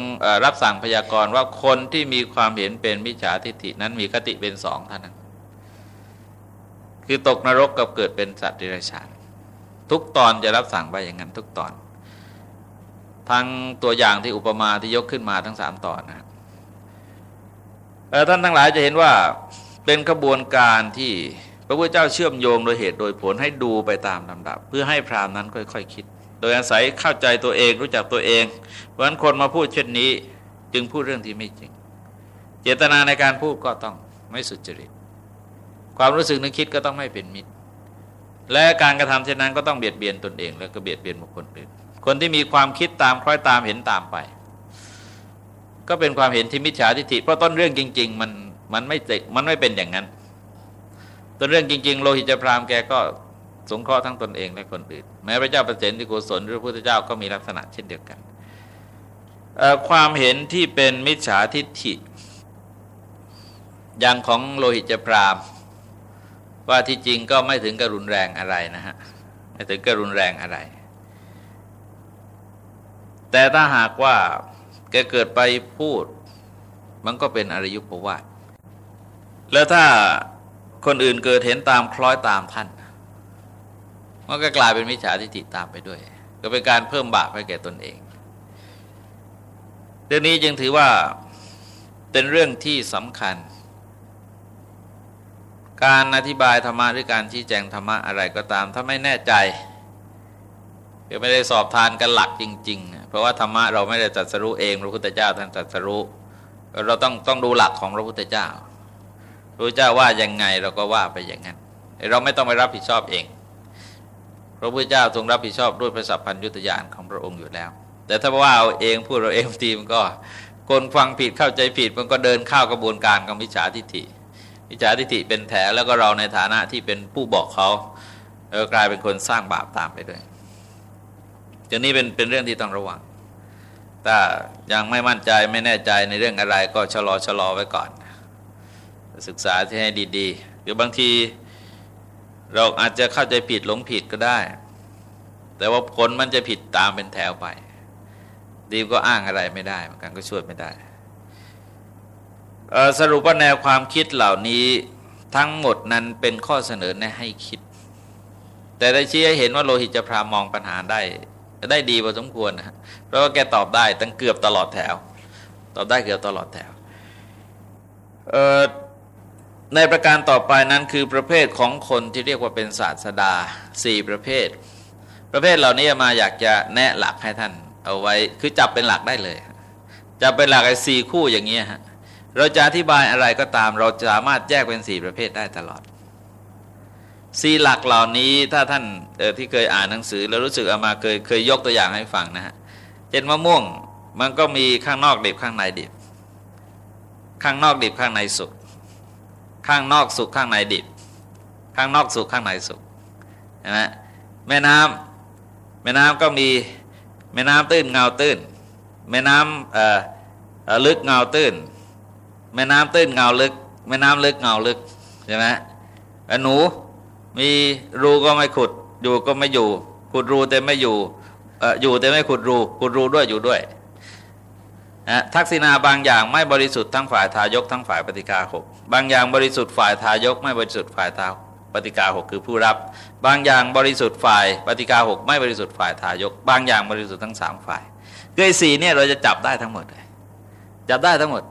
รับสั่งพยากรณ์ว่าคนที่มีความเห็นเป็นมิจฉาทิฏฐินั้นมีคติเป็นสองเท่านั้น คือตกนรกกับเกิดเป็นสัตว์ดิเรกชันทุกตอนจะรับสั่งไปอย่างนั้นทุกตอน ทั้งตัวอย่างที่อุปมาที่ยกขึ้นมาทั้งสามตอนนะท่านทั้งหลายจะเห็นว่าเป็นกระบวนการที่ พระพุทธเจ้าเชื่อมโยงโดยเหตุโดยผลให้ดูไปตามลำดับ เพื่อให้พรามนั้นค่อยๆคคิด โดยอาศัยเข้าใจตัวเองรู้จักตัวเอง เพราะฉะนั้นคนมาพูดเช่นนี้ จึงพูดเรื่องที่ไม่จริง เจตนาในการพูดก็ต้องไม่สุจริต ความรู้สึกนึกคิดก็ต้องไม่เป็นมิตร และการกระทำเช่นนั้นก็ต้องเบียดเบียนตนเอง แล้วก็เบียดเบียนบุคคลอื่นคนที่มีความคิดตามคล้อยตามเห็นตามไป ก็เป็นความเห็นที่มิจฉาทิฏฐิเพราะต้นเรื่องจริง ๆ มันมันไม่มันไม่เป็นอย่างนั้น ต้นเรื่องจริง ๆ โลหิตพรามแกก็สงเคราะห์ทั้งตนเองและคนอื่น แม้พระเจ้าประเสริฐที่โกศลหรือพระพุทธเจ้าก็มีลักษณะเช่นเดียวกันความเห็นที่เป็นมิจฉาทิฏฐิ อย่างของโลหิตพรามว่าที่จริงก็ไม่ถึงกับรุนแรงอะไรนะฮะไม่ถึงกับรุนแรงอะไร แต่ถ้าหากว่าแกเกิดไปพูด มันก็เป็นอริยุปวาทแล้วถ้า คนอื่นเกิดเห็นตามคล้อยตามท่าน มันก็กลายเป็นมิจฉาทิฏฐิตามไปด้วย ก็เป็นการเพิ่มบาปให้แก่ตนเอง เรื่องนี้จึงถือว่าเป็นเรื่องที่สำคัญ การอธิบายธรรมะหรือการชี้แจงธรรมะอะไรก็ตาม ถ้าไม่แน่ใจหรือไม่ได้สอบทานกันหลักจริง ๆ เพราะว่าธรรมะเราไม่ได้ตรัสรู้เองพระพุทธเจ้าท่านตรัสรู้เราต้องต้องดูหลักของพระพุทธเจ้า พระพุทธเจ้าว่ายังไงเราก็ว่าไปอย่างนั้น เราไม่ต้องไปรับผิดชอบเอง พระพุทธเจ้าทรงรับผิดชอบด้วยพระสัพพัญญุตญาณของพระองค์อยู่แล้ว แต่ถ้าว่าเอาเองพูดเราเองทีมันก็คนฟังผิดเข้าใจผิดมันก็เดินเข้ากระบวนการของมิจฉาทิฏฐิมิจฉาทิฏฐิเป็นแถแล้วก็เราในฐานะที่เป็นผู้บอกเขาเออกลายเป็นคนสร้างบาปตามไปด้วยจงนี้เป็นเป็นเรื่องที่ต้องระวังถ้ายังไม่มั่นใจไม่แน่ใจในเรื่องอะไร ก็ชะลอชะลอไว้ก่อน ศึกษาที่ให้ดีๆ หรือบางทีเราอาจจะเข้าใจผิดหลงผิดก็ได้ แต่ว่าผลมันจะผิดตามเป็นแถวไป ดีก็อ้างอะไรไม่ได้เหมือนกันก็ช่วยไม่ได้สรุปว่าแนวความคิดเหล่านี้ทั้งหมดนั้นเป็นข้อเสนอแนะให้คิด แต่ได้ชี้ให้เห็นว่าโลหิตจะพรามองปัญหาได้ได้ดีพอสมควรนะเพราะว่าแกตอบได้ตั้งเกือบตลอดแถว ตอบได้เกือบตลอดแถว ในประการต่อไปนั้นคือประเภทของคนที่เรียกว่าเป็นศาสดาสี่ประเภท ประเภทเหล่านี้มาอยากจะแนะหลักให้ท่านเอาไว้คือจับเป็นหลักได้เลย จับเป็นหลักไอ้สี่คู่อย่างเงี้ยฮะเราจะอธิบายอะไรก็ตาม เราสามารถแยกเป็นสี่ประเภทได้ตลอดสี่หลักเหล่านี้ถ้าท่านที่เคยอ่านหนังสือ แล้วรู้สึกเอามาเคยเคยยกตัวอย่างให้ฟังนะฮะเช่นมะม่วงมันก็มีข้างนอกดิบข้างในดิบ ข้างนอกดิบข้างในสุก ข้างนอกสุกข้างในดิบ ข้างนอกสุกข้างในสุกนะแม่น้ำแม่น้ำก็มีแม่น้ำตื้นเงาตื้น แม่น้ำลึกเงาตื้น แม่น้ำตื้นเงาลึก แม่น้ำลึกเงาลึกใช่ไหมหนูมีรูก็ไม่ขุดอยู่ก็ไม่อยู่ ขุดรูแต่ไม่อยู่อยู่แต่ไม่ขุดรูขุดรูด้วยอยู่ด้วย นะทักษิณาบางอย่างไม่บริสุทธิ์ทั้งฝ่ายทายกทั้งฝ่ายปฏิกาหกบางอย่างบริสุทธิ์ฝ่ายทายกไม่บริสุทธิ์ฝ่ายทาปฏิกาหกคือผู้รับ บางอย่างบริสุทธิ์ฝ่ายปฏิกาหกไม่บริสุทธิ์ฝ่ายทายก บางอย่างบริสุทธิ์ทั้งสามฝ่ายคือไอ้สี่เนี่ยเราจะจับได้ทั้งหมดเลยจับได้ทั้งหมด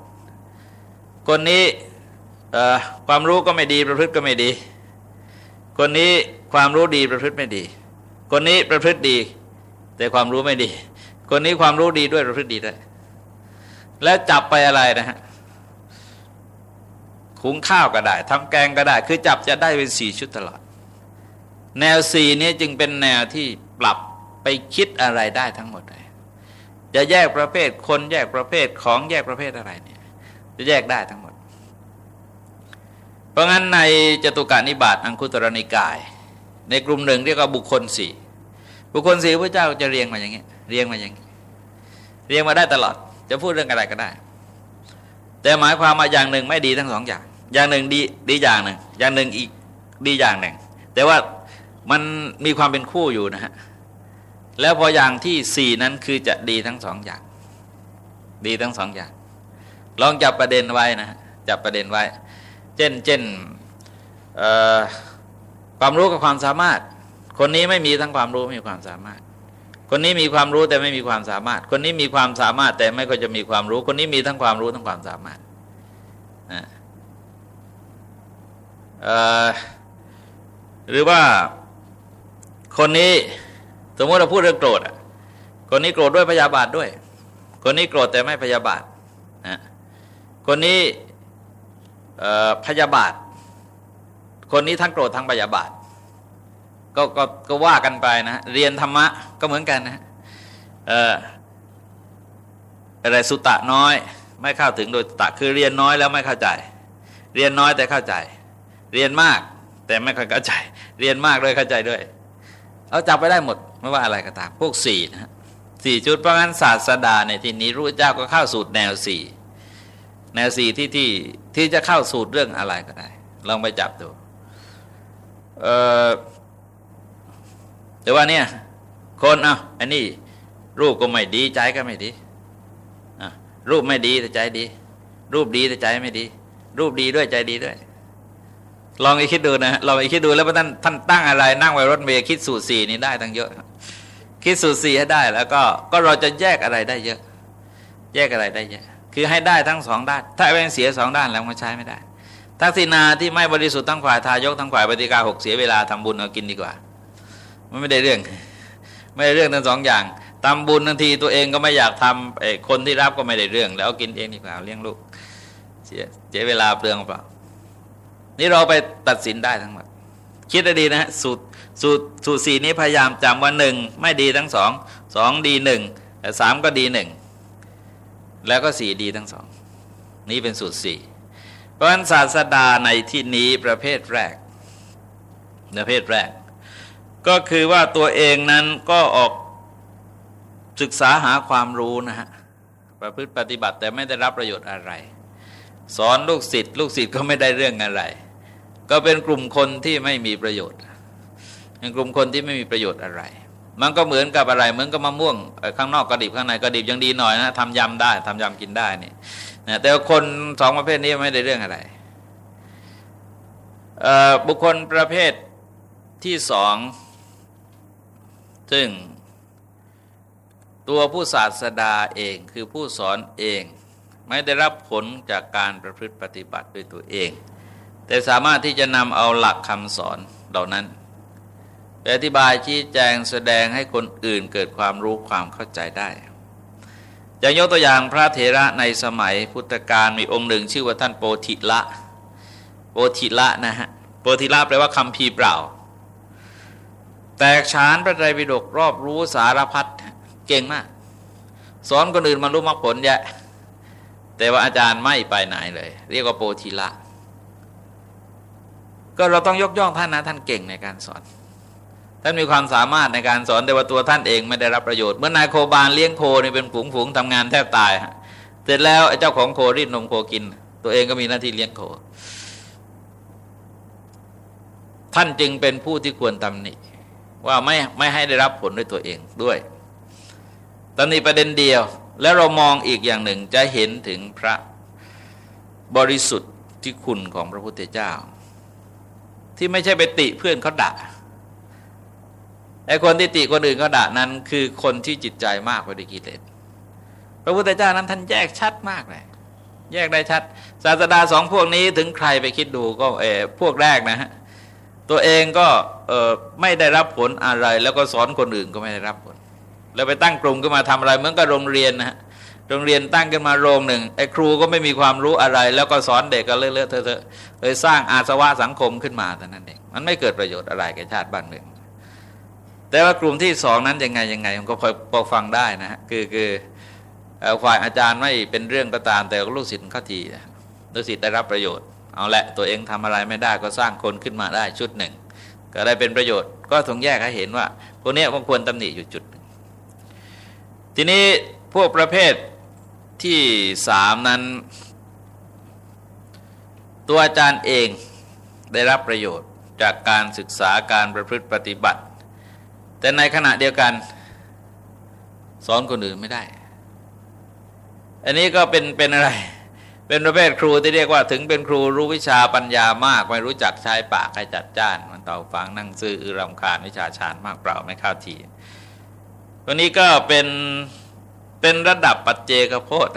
คนนี้ความรู้ก็ไม่ดีประพฤติก็ไม่ดี คนนี้ความรู้ดีประพฤติไม่ดี คนนี้ประพฤติดี แต่ความรู้ไม่ดี คนนี้ความรู้ดีด้วยประพฤติดีด้วย แล้วจับไปอะไรนะฮะคุงข้าวก็ได้ทำแกงก็ได้ คือจับจะได้เป็นสี่ชุดตลอด แนวสี่นี้จึงเป็นแนวที่ปรับไปคิดอะไรได้ทั้งหมดเลยจะแยกประเภทคนแยกประเภทของแยกประเภทอะไรเนี่ย จะแยกได้ทั้งหมด เพราะงั้นในจตุการนิบาตอังคุตรนิกาย ในกลุ่มหนึ่งเรียกว่าบุคคลสี่บุคคลสี่พระเจ้าจะเรียงมาอย่างนี้เรียงมาอย่างนี้เรียงมาได้ตลอด จะพูดเรื่องอะไรก็ได้ แต่หมายความมาอย่างหนึ่งไม่ดีทั้งสองอย่าง อย่างหนึ่งดีดีอย่างหนึ่ง อย่างหนึ่งอีกดีอย่างหนึ่ง แต่ว่ามันมีความเป็นคู่อยู่นะฮะแล้วพออย่างที่สี่นั้นคือจะดีทั้งสองอย่าง ดีทั้งสองอย่าง ลองจับประเด็นไว้นะจับประเด็นไว้ เช่นเช่นความรู้กับความสามารถ คนนี้ไม่มีทั้งความรู้ไม่มีความสามารถ คนนี้มีความรู้แต่ไม่มีความสามารถ คนนี้มีความสามารถแต่ไม่ก็จะมีความรู้ คนนี้มีทั้งความรู้ทั้งความสามารถหรือว่าคนนี้สมมติเราพูดเรื่องโกรธคนนี้โกรธด้วยพยาบาทด้วย คนนี้โกรธแต่ไม่พยาบาทนะคนนี้พยาบาท คนนี้ทั้งโกรธทั้งพยาบาท ก็ก็ก็ว่ากันไปนะเรียนธรรมะก็เหมือนกันนะอะไรสุตะน้อย ไม่เข้าถึงโดยตะคือเรียนน้อยแล้วไม่เข้าใจ เรียนน้อยแต่เข้าใจ เรียนมากแต่ไม่ค่อยเข้าใจ เรียนมากด้วยเข้าใจด้วย เอาจับไปได้หมดไม่ว่าอะไรก็ตามพวกสี่นะสี่จุดเพราะงั้นศาสดาในที่นี้รู้เจ้าก็เข้าสูตรแนวสี่แนวสี่ที่ที่ที่จะเข้าสูตรเรื่องอะไรก็ได้ ลองไปจับดูเอ่อ แต่ว่าเนี่ย คนเอะอันนี้รูปก็ไม่ดีใจก็ไม่ดีรูปไม่ดีแต่ใจดี รูปดีแต่ใจไม่ดี รูปดีด้วยใจดีด้วย ลองไปคิดดูนะลองไปคิดดูแล้วท่านท่านตั้งอะไร นั่งไว้รถเมย์คิดสูตรสี่นี้ได้ตั้งเยอะ คิดสูตรสี่ให้ได้ แล้วก็ก็เราจะแยกอะไรได้เยอะ แยกอะไรได้เยอะคือให้ได้ทั้งสองด้าน ถ้าเป็นเสียสองด้านแล้วมันใช้ไม่ได้ทักษิณาที่ไม่บริสุทธิ์ทั้งฝ่ายทายกทั้งฝ่ายปฏิกาหกเสียเวลาทำบุญเอากินดีกว่า มันไม่ได้เรื่อง ไม่ได้เรื่องทั้งสองอย่างทำบุญทันทีตัวเองก็ไม่อยากทำไอ้คนที่รับก็ไม่ได้เรื่อง แล้วกินเองดีกว่าเลี้ยงลูกเสียเสียเวลาเปลืองเปล่า นี่เราไปตัดสินได้ทั้งหมดคิดดีนะฮะสูตรสูตรสูตรสี่นี้พยายามจำว่าหนึ่งไม่ดีทั้งสองสองดีหนึ่งแต่สามก็ดีหนึ่งแล้วก็สี่ดีทั้งสองนี่เป็นสูตรสี่เพราะฉะนั้นศาสดาในที่นี้ประเภทแรกประเภทแรก ก็คือว่าตัวเองนั้นก็ออกศึกษาหาความรู้นะฮะประพฤติปฏิบัติแต่ไม่ได้รับประโยชน์อะไร สอนลูกศิษย์ลูกศิษย์ก็ไม่ได้เรื่องอะไร ก็เป็นกลุ่มคนที่ไม่มีประโยชน์เป็นกลุ่มคนที่ไม่มีประโยชน์อะไร มันก็เหมือนกับอะไรเหมือนกับมะม่วงข้างนอกกระดิบข้างในกระดิบยังดีหน่อยนะทำยำได้ทำยำกินได้นี่นะแต่คนสองประเภทนี้ไม่ได้เรื่องอะไรบุคคลประเภทที่สอง ซึ่งตัวผู้ศาสดาเองคือผู้สอนเอง ไม่ได้รับผลจากการประพฤติปฏิบัติด้วยตัวเอง แต่สามารถที่จะนำเอาหลักคำสอนเหล่านั้นไปอธิบายชี้แจงแสดงให้คนอื่นเกิดความรู้ความเข้าใจได้จะยกตัวอย่างพระเถระในสมัยพุทธกาลมีองค์หนึ่ง ชื่อว่าท่านโปธิละ โปธิละนะฮะโปธิละแปลว่าคำพีเปล่า แตกฉานพระไตรปิฎกรอบรู้สารพัดเก่งมาก สอนคนอื่นมารู้มรรคผลแยะ แต่ว่าอาจารย์ไม่ไปไหนเลย เรียกว่าโปธิละ ก็เราต้องยกย่องท่านนะท่านเก่งในการสอน ท่านมีความสามารถในการสอนแต่ว่าตัวท่านเองไม่ได้รับประโยชน์เมื่อนายโคบาลเลี้ยงโคเนี่เป็นฝูงฝูงทำงานแทบตายเสร็จแล้วเจ้าของโครีดนมโคกิน ตัวเองก็มีหน้าที่เลี้ยงโคท่านจึงเป็นผู้ที่ควรตำหนิ ว่าไม่ไม่ให้ได้รับผลด้วยตัวเองด้วยตอนนี้ประเด็นเดียว แล้วเรามองอีกอย่างหนึ่งจะเห็นถึงพระบริสุทธิ์ที่คุณของพระพุทธเจ้า ที่ไม่ใช่ไปติเพื่อนเขาด่าไอ้คนที่ติคนอื่นเขาด่านั้น คือคนที่จิตใจมากไปด้วยกิเลสพระพุทธเจ้านั้นท่านแยกชัดมากเลยแยกได้ชัด ศาสดาสองพวกนี้ถึงใครไปคิดดูก็เออพวกแรกนะฮะ ตัวเองก็ไม่ได้รับผลอะไร แล้วก็สอนคนอื่นก็ไม่ได้รับผล แล้วไปตั้งกลุ่มขึ้นมาทำอะไรเหมือนกับโรงเรียนนะฮะโรงเรียนตั้งขึ้นมาโรงหนึ่งไอ้ครูก็ไม่มีความรู้อะไร แล้วก็สอนเด็กก็เลอะเทอะเลยสร้างอาสวะสังคมขึ้นมาแต่นั้นเองมันไม่เกิดประโยชน์อะไรแก่ชาติบ้านเมืองแต่ว่ากลุ่มที่สองนั้นยังไงยังไงมันก็พอฟังได้นะฮะคือคือฝ่ายอาจารย์ไม่เป็นเรื่องก็ตามแต่ลูกศิษย์เขาทีลูกศิษย์ได้รับประโยชน์ เอาละตัวเองทำอะไรไม่ได้ก็สร้างคนขึ้นมาได้ชุดหนึ่ง ก็ได้เป็นประโยชน์ก็ทงแยกให้เห็นว่าพวกนี้ก็ควรตำหนิอยู่จุดทีนี้พวกประเภทที่สามนั้น ตัวอาจารย์เองได้รับประโยชน์จากการศึกษาการประพฤติปฏิบัติ แต่ในขณะเดียวกัน สอนคนอื่นไม่ได้ อันนี้ก็เป็นเป็นอะไร เป็นประเภทครูที่เรียกว่าถึงเป็นครูรู้วิชาปัญญามาก ไม่รู้จักใช้ปากให้จัดจ้าน มันเต่าฟังนั่งซื่ออรำคาญวิชาชาญมากเปล่าไม่เข้าทีตัวนี้ก็เป็นเป็นระดับปัจเจกโพธ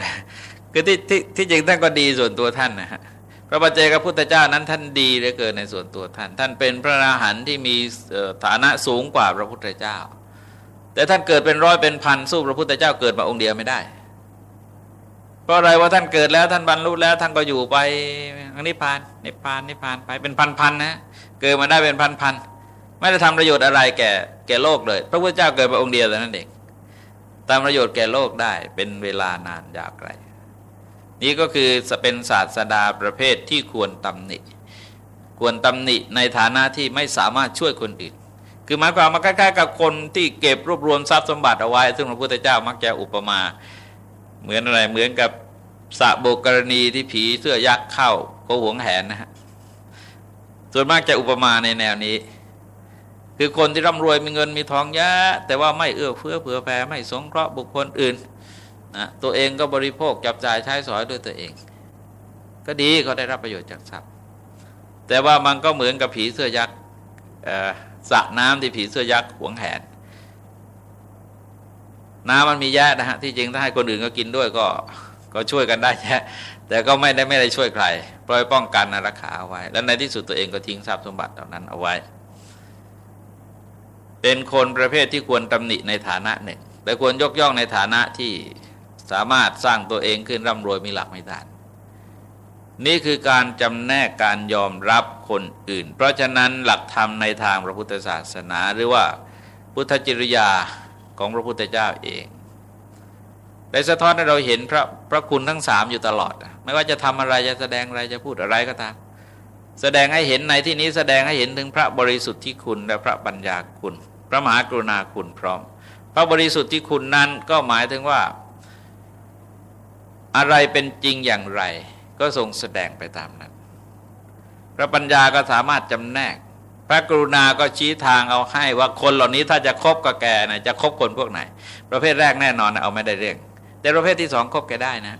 คือที่ที่ที่จริงท่านก็ดีส่วนตัวท่านนะฮะพระปัจเจกพุทธเจ้านั้นท่านดีเหลือเกินในส่วนตัวท่าน ท่านเป็นพระอราหันต์ที่มีฐานะสูงกว่าพระพุทธเจ้า แต่ท่านเกิดเป็นร้อยเป็นพันสู้พระพุทธเจ้าเกิดมาองค์เดียวไม่ได้ ราะอะไรว่าท่านเกิดแล้วท่านบรรลุแล้วท่านก็อยู่ไปนิพพานนิพพานนิพพานไปเป็นพันๆนะเกิดมาได้เป็นพันๆไม่ได้ทำประโยชน์อะไรแก่แก่โลกเลย พระพุทธเจ้าเกิดมาองค์เดียวแต่นั้นเองทำประโยชน์แก่โลกได้เป็นเวลานานยาวไกล นี่ก็คือเป็นศาสดาประเภทที่ควรตำหนิ ควรตำหนิในฐานะที่ไม่สามารถช่วยคนอื่นคือหมายความมาใกล้ๆกับคนที่เก็บรวบรวมทรัพย์สมบัติเอาไว้ ซึ่งพระพุทธเจ้ามักจะอุปมา เหมือนอะไรเหมือนกับสะโบกรณีที่ผีเสื้อยักษ์เข้าก็หวงแหนนะฮะส่วนมากจะอุปมาในแนวนี้ คือคนที่ร่ำรวยมีเงินมีทองเยอะแต่ว่าไม่เอื้อเฟื้อเผื่อแผ่ไม่สงเคราะห์บุคคลอื่นนะตัวเองก็บริโภคจับจ่ายใช้สอยด้วยตัวเอง ก็ดีเขาได้รับประโยชน์จากทรัพย์ แต่ว่ามันก็เหมือนกับผีเสื้อยักษ์สระน้ำที่ผีเสื้อยักษ์หวงแหน น้ำมันมีแย่นะฮะที่จริงถ้าให้คนอื่นก็กินด้วยก็ก็ช่วยกันได้แค่แต่ก็ไม่ได้ไม่ได้ช่วยใครปล่อยป้องกันรักษาเอาไว้ แล้วในที่สุดตัวเองก็ทิ้งทรัพย์สมบัติเหล่านั้นเอาไว้ เป็นคนประเภทที่ควรตำหนิในฐานะหนึ่ง แต่ควรยกย่องในฐานะที่สามารถสร้างตัวเองขึ้นร่ำรวยมีหลักไม่ฐานนี่คือการจำแนกการยอมรับคนอื่น เพราะฉะนั้นหลักธรรมในทางพระพุทธศาสนา หรือว่าพุทธจริยา ของพระพุทธเจ้าเองได้สะท้อนให้เราเห็นพระพระคุณทั้งสามอยู่ตลอด ไม่ว่าจะทำอะไรจะแสดงอะไรจะพูดอะไรก็ตาม แสดงให้เห็นในที่นี้แสดงให้เห็นถึงพระบริสุทธิ์ที่คุณและพระปัญญาคุณ พระมหากรุณาคุณพร้อม พระบริสุทธิ์ที่คุณนั้นก็หมายถึงว่า อะไรเป็นจริงอย่างไร ก็ทรงแสดงไปตามนั้น พระปัญญาก็สามารถจำแนก พระกรุณาก็ชี้ทางเอาให้ว่าคนเหล่านี้ถ้าจะคบกับแกนะจะคบคนพวกไหน ประเภทแรกแน่นอนเอาไม่ได้เรื่อง แต่ประเภทที่สองคบแกได้นะ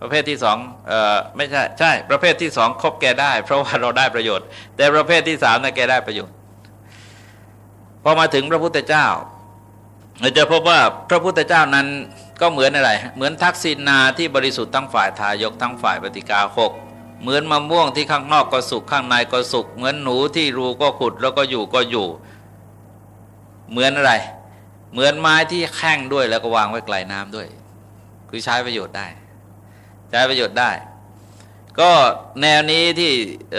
ประเภทที่สองเออไม่ใช่ใช่ ประเภทที่สองคบแกได้ เพราะว่าเราได้ประโยชน์ แต่ประเภทที่สามนะแกได้ประโยชน์พอมาถึงพระพุทธเจ้าเราจะพบว่าพระพุทธเจ้านั้นก็เหมือนอะไร เหมือนทักษิณาที่บริสุทธิ์ทั้งฝ่ายทายกทั้งฝ่ายปฏิกาหก เหมือนมะม่วงที่ข้างนอกก็สุกข้างในก็สุก เหมือนหนูที่รูก็ขุดแล้วก็อยู่ก็อยู่ เหมือนอะไร เหมือนไม้ที่แข้งด้วยแล้วก็วางไว้ไกลน้ำด้วย คือใช้ประโยชน์ได้ ใช้ประโยชน์ได้ ก็แนวนี้ที่เ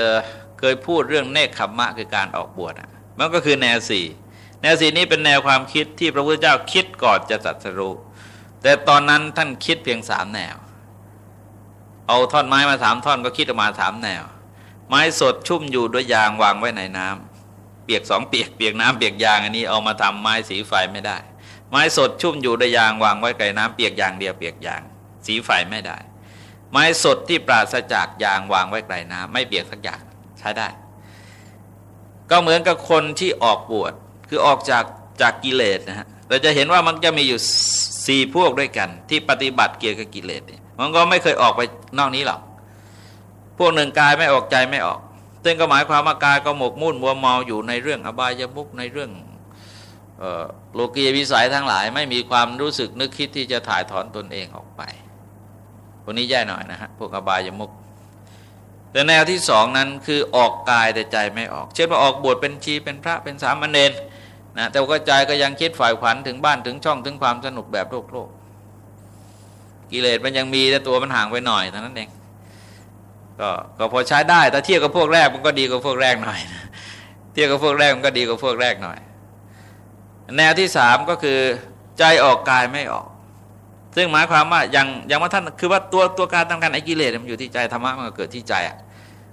เคยพูดเรื่องเนคขมมะคือการออกบวชมันก็คือแนวสี่แนวสี่นี้เป็นแนวความคิดที่พระพุทธเจ้าคิดก่อนจะตรัสรู้แต่ตอนนั้นท่านคิดเพียงสามแนว เอาท่อนไม้มาสามท่อนก็คิดออกมาสามแนว ไม้สดชุ่มอยู่ด้วยยางวางไว้ในน้ำเปียกสองเปียกเปียกน้ำเปียกยางอันนี้เอามาทำไม้สีไฟไม่ได้ ไม้สดชุ่มอยู่ด้วยยางวางไว้ไกลน้ำเปียกยางเดียวเปียกยาง สีไฟไม่ได้ ไม้สดที่ปราศจากยางวางไว้ไกลน้ำไม่เปียกสักอย่างใช้ได้ ก็เหมือนกับคนที่ออกบวชคือออกจากจากกิเลสนะฮะเราจะเห็นว่ามันจะมีอยู่สี่พวกด้วยกัน ที่ปฏิบัติเกี่ยวกับกิเลสเนี่ย มันก็ไม่เคยออกไปนอกนี้หรอกพวกหนึ่งกายไม่ออกใจไม่ออกซึ่งก็หมายความว่ากายก็หมกมุ่นมัวเมาอยู่ในเรื่องอบายมุกในเรื่องโลกียวิสัยทั้งหลาย ไม่มีความรู้สึกนึกคิดที่จะถ่ายถอนตนเองออกไปพวกนี้แย่หน่อยนะฮะพวกอบายมุกแต่แนวที่สองนั้นคือออกกายแต่ใจไม่ออก เช่นว่าออกบวชเป็นชีเป็นพระเป็นสามเณรนะแต่ก็ใจก็ยังคิดฝ่ายขวัญถึงบ้านถึงช่องถึงความสนุกแบบโลกโลก กิเลสมันยังมีแต่ตัวมันห่างไปหน่อยเท่านั้นเองก็ก็พอใช้ได้แต่เทียบกับพวกแรกมันก็ดีกว่าพวกแรกหน่อยเทียบกับพวกแรกมันก็ดีกว่าพวกแรกหน่อย แนวที่สามก็คือใจออกกายไม่ออก ซึ่งหมายความว่าอย่างอย่างว่าท่านคือว่าตัวตัวการทำการไอ้กิเลสมันอยู่ที่ใจธรรมะมันก็เกิดที่ใจอะ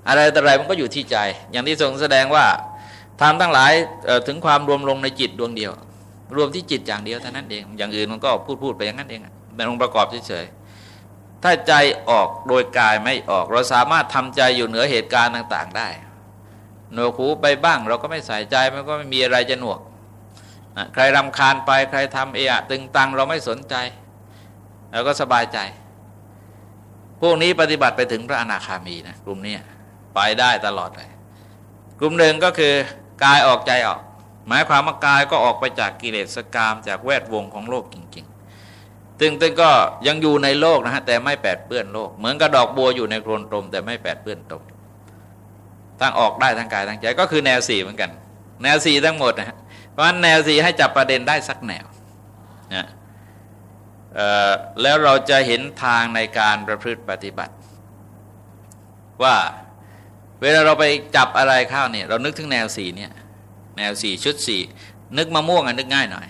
อะไรแต่อะไรมันก็อยู่ที่ใจ อย่างที่ทรงแสดงว่าทำทั้งหลายถึงความรวมลงในจิตดวงเดียว รวมที่จิตอย่างเดียวเท่านั้นเอง อย่างอื่นมันก็พูดพูดไปอย่างนั้นเอง เป็นองค์ประกอบเฉยๆถ้าใจออกโดยกายไม่ออก เราสามารถทำใจอยู่เหนือเหตุการณ์ต่าง ๆ ได้หนวกหูไปบ้าง เราก็ไม่ใส่ใจมันก็ไม่มีอะไรจะหนวก ใครรำคาญไปใครทำเอะตึงตังเราไม่สนใจเราก็สบายใจ พวกนี้ปฏิบัติไปถึงพระอนาคามีนะกลุ่มนี้ไปได้ตลอดเลยกลุ่มหนึ่งก็คือกายออกใจออก หมายความว่ากายก็ออกไปจากกิเลสกามจากแวดวงของโลกจริง ตึงตึงก็ยังอยู่ในโลกนะฮะแต่ไม่แปดเปื้อนโลก เหมือนกับดอกบัวอยู่ในโคลนตม แต่ไม่แปดเปื้อนตมทั้งออกได้ทั้งกายทั้งใจก็คือแนวสี่เหมือนกัน แนวสี่ทั้งหมดนะฮะเพราะฉะนั้นแนวสี่ให้จับประเด็นได้สักแนวนะแล้วเราจะเห็นทางในการประพฤติปฏิบัติ ว่าเวลาเราไปจับอะไรเข้าเนี่ย เรานึกถึงแนวสี่เนี่ย แนวสี่ชุดสี่นึกมะม่วงอะนึกง่ายหน่อย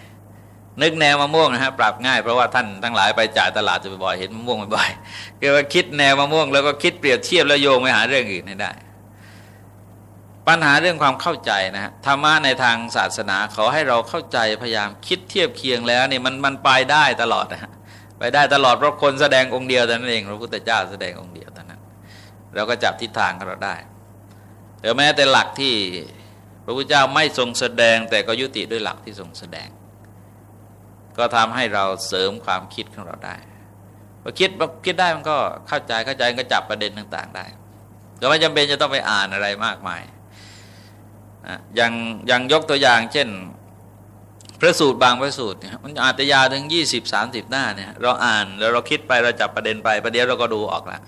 นึกแนวมะม่วงนะฮะปรับง่ายเพราะว่าท่านทั้งหลายไปจ่ายตลาดจะบ่อยเห็นมะม่วงบ่อยๆคือว่าคิดแนวมะม่วงแล้วก็คิดเปรียบเทียบแล้วโยงไปหาเรื่องอื่นได้ ปัญหาเรื่องความเข้าใจนะฮะธรรมะในทางศาสนาเขาให้เราเข้าใจพยายามคิดเทียบเคียงแล้วเนี่มันมันไปได้ตลอดนะฮะไปได้ตลอดเพราะคนแสดงองค์เดียวแต่นั้นเองพระพุทธเจ้าแสดงองค์เดียวแต่นั้น เราก็จับทิศทางเราได้แต่แม้แต่หลักที่พระพุทธเจ้าไม่ทรงแสดงแต่ก็ยุติด้วยหลักที่ทรงแสดง ก็ทำให้เราเสริมความคิดของเราได้พอคิดคิดได้มันก็เข้าใจเข้าใจก็จับประเด็นต่าง ๆ ได้ก็ไม่จำเป็นจะต้องไปอ่านอะไรมากมายอย่างอย่างยกตัวอย่าง เช่น พระสูตรบางพระสูตรเนี่ยมันอาจจะยาวถึงยี่สิบสามสิบหน้าเนี่ยเราอ่านแล้วเราคิดไปเราจับประเด็นไปประเดี๋ยวเราก็ดูออกละ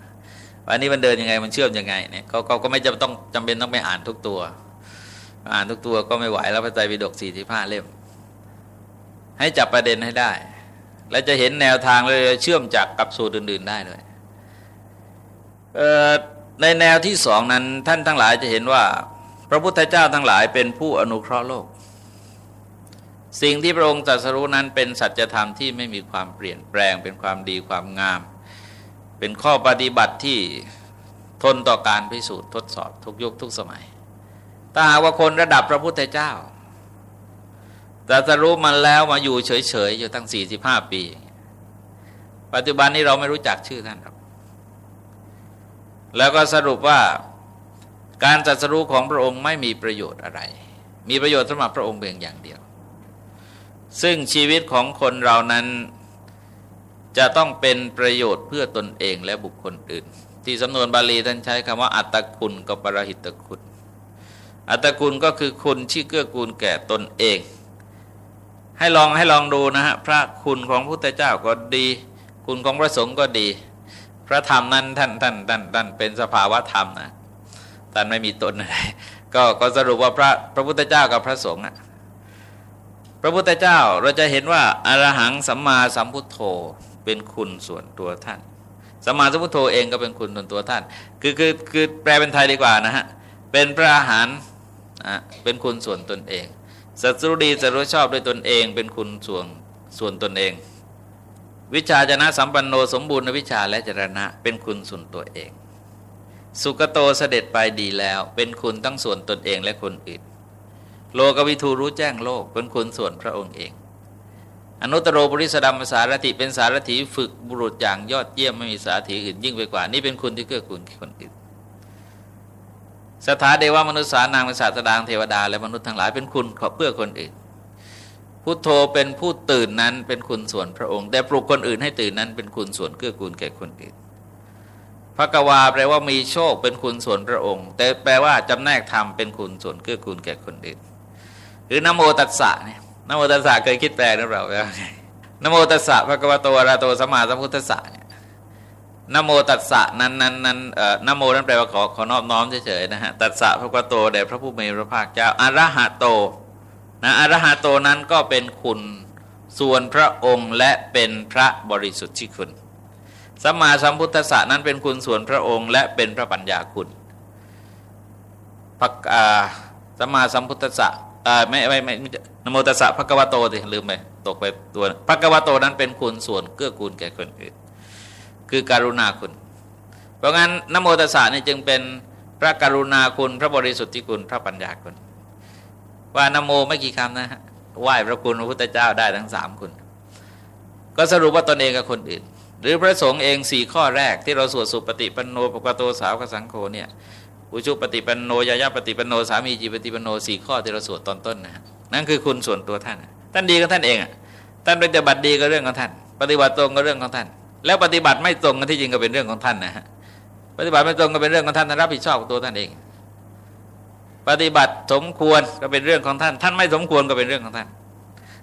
วันนี้มันเดินยังไงมันเชื่อมยังไงเนี่ยก็ก็ไม่จำต้องจำเป็นต้องไปอ่านทุกตัว อ่านทุกตัวก็ไม่ไหวแล้วพระไตรปิฎกสี่สิบห้าเล่ม ให้จับประเด็นให้ได้ และจะเห็นแนวทางเลยเชื่อมจากกับสูตรอื่น ๆ ได้เลยในแนวที่สองนั้นท่านทั้งหลายจะเห็นว่า พระพุทธเจ้าทั้งหลายเป็นผู้อนุเคราะห์โลก สิ่งที่พระองค์ตรัสรู้นั้นเป็นสัจธรรมที่ไม่มีความเปลี่ยนแปลง เป็นความดีความงาม เป็นข้อปฏิบัติที่ทนต่อการพิสูจน์ทดสอบทุกยุคทุกสมัย ถ้าหากว่าคนระดับพระพุทธเจ้า ตรัสรู้มันแล้วมาอยู่เฉยๆอยู่ตั้ง 45 ปี ปัจจุบันนี้เราไม่รู้จักชื่อท่านครับ แล้วก็สรุปว่าการจัดสรู้ของพระองค์ไม่มีประโยชน์อะไร มีประโยชน์สำหรับพระองค์เพียงอย่างเดียว ซึ่งชีวิตของคนเรานั้นจะต้องเป็นประโยชน์เพื่อตนเองและบุคคลอื่น ที่สำนวนบาลีท่านใช้คำว่า อัตตคุณกับปรหิตคุณ อัตตคุณก็คือคุณที่เกื้อกูลแก่ตนเอง ให้ลองให้ลองดูนะฮะพระคุณของพระพุทธเจ้าก็ดี คุณของพระสงฆ์ก็ดี พระธรรมนั้นท่านท่านท่านท่านเป็นสภาวะธรรมนะท่านไม่มีตนอะไรก็ก็สรุปว่าพระพระพุทธเจ้ากับพระสงฆ์อะพระพุทธเจ้าเราจะเห็นว่าอรหังสัมมาสัมพุทโธเป็นคุณส่วนตัวท่านสัมมาสัมพุทโธเองก็เป็นคุณส่วนตัวท่าน คือคือคือแปลเป็นไทยดีกว่านะฮะเป็นพระอาหารอะเป็นคุณส่วนตนเอง สัตรุดีสัตรุชอบด้วยตนเองเป็นคุณส่วนส่วนตนเอง วิชาจนะสัมปันโนสมบูรณ์วิชาและจรณะเป็นคุณส่วนตัวเอง สุกโตเสด็จไปดีแล้ว เป็นคุณทั้งส่วนตนเองและคนอื่น โลกวิทูรู้แจ้งโลกเป็นคุณส่วนพระองค์เอง อนุตโรบริสดัมสารถิเป็นสารถีฝึกบุรุษอย่างยอดเยี่ยมไม่มีสารถีอื่นยิ่งไปกว่า นี่เป็นคุณที่เกื้อกูลคนอื่น สถาเดวมนุษย์สานางเป็นศาสดางเทวดา และมนุษย์ทั้งหลายเป็นคุณเพื่อคนอื่นพุทโธเป็นผู้ตื่นนั้นเป็นคุณส่วนพระองค์ แต่ปลุกคนอื่นให้ตื่นนั้นเป็นคุณส่วนเกื้อกูลแก่คนอื่นพระกวาแปลว่ามีโชคเป็นคุณส่วนพระองค์ แต่แปลว่าจำแนกธรรมเป็นคุณส่วนเกื้อกูลแก่คนอื่น หรือนโมตัสสะเนี่ยนโมตัสสะเคยคิดแปลหรือเปล่าแล้วนโมตัสสะพระกวาโตระโตสมาสัมพุทธัสสะเนี่ย นโมตัสสะนั้นนั้นนั้นเอ่อนโมนั้นแปลว่าขอขอนอบน้อมเฉยๆนะฮะตัสสะพระกโตแด่พระผู้มีพระภาคเจ้าอรหะโตนะอรหัตโตนั้นก็เป็นคุณส่วนพระองค์และเป็นพระบริสุทธิ์ที่คุณสัมมาสัมพุทธะนั้นเป็นคุณส่วนพระองค์ และเป็นพระปัญญาคุณพักสัมมาสัมพุทธะไม่ไม่ไม่นโมตัสสะพระกวโตสิลืมไปตกไปตัวพระกวโตนั้นเป็นคุณส่วนเกื้อกูลแก่คนอื่น คือการุณาคุณ เพราะงั้นนโมตัสสะนี่จึงเป็นพระกรุณาคุณพระบริสุทธิคุณพระปัญญาคุณ ว่านโมไม่กี่คำนะฮะไหว้พระคุณพระพุทธเจ้าได้ทั้งสามคุณ ก็สรุปว่าตนเองกับคนอื่น หรือพระสงฆ์เองสี่ข้อแรกที่เราสวดสุปฏิปันโนปกโตสาวกสังโฆเนี่ยอุชุปฏิปันโนยายาปฏิปันโนสามีจีปฏิปันโนสี่ข้อที่เราสวดตอนต้นนะฮะนั่นคือคุณส่วนตัวท่าน ท่านดีกับท่านเองอะท่านปฏิบัติดีก็เรื่องของท่าน ปฏิบัติตรงก็เรื่องของท่าน แล้วปฏิบัติไม่ตรงกันที่จริงก็เป็นเรื่องของท่านนะฮะปฏิบัติไม่ตรงก็เป็นเรื่องของท่านท่านรับผิดชอบตัวท่านเอง ปฏิบัติสมควรก็เป็นเรื่องของท่าน ท่านไม่สมควรก็เป็นเรื่องของท่าน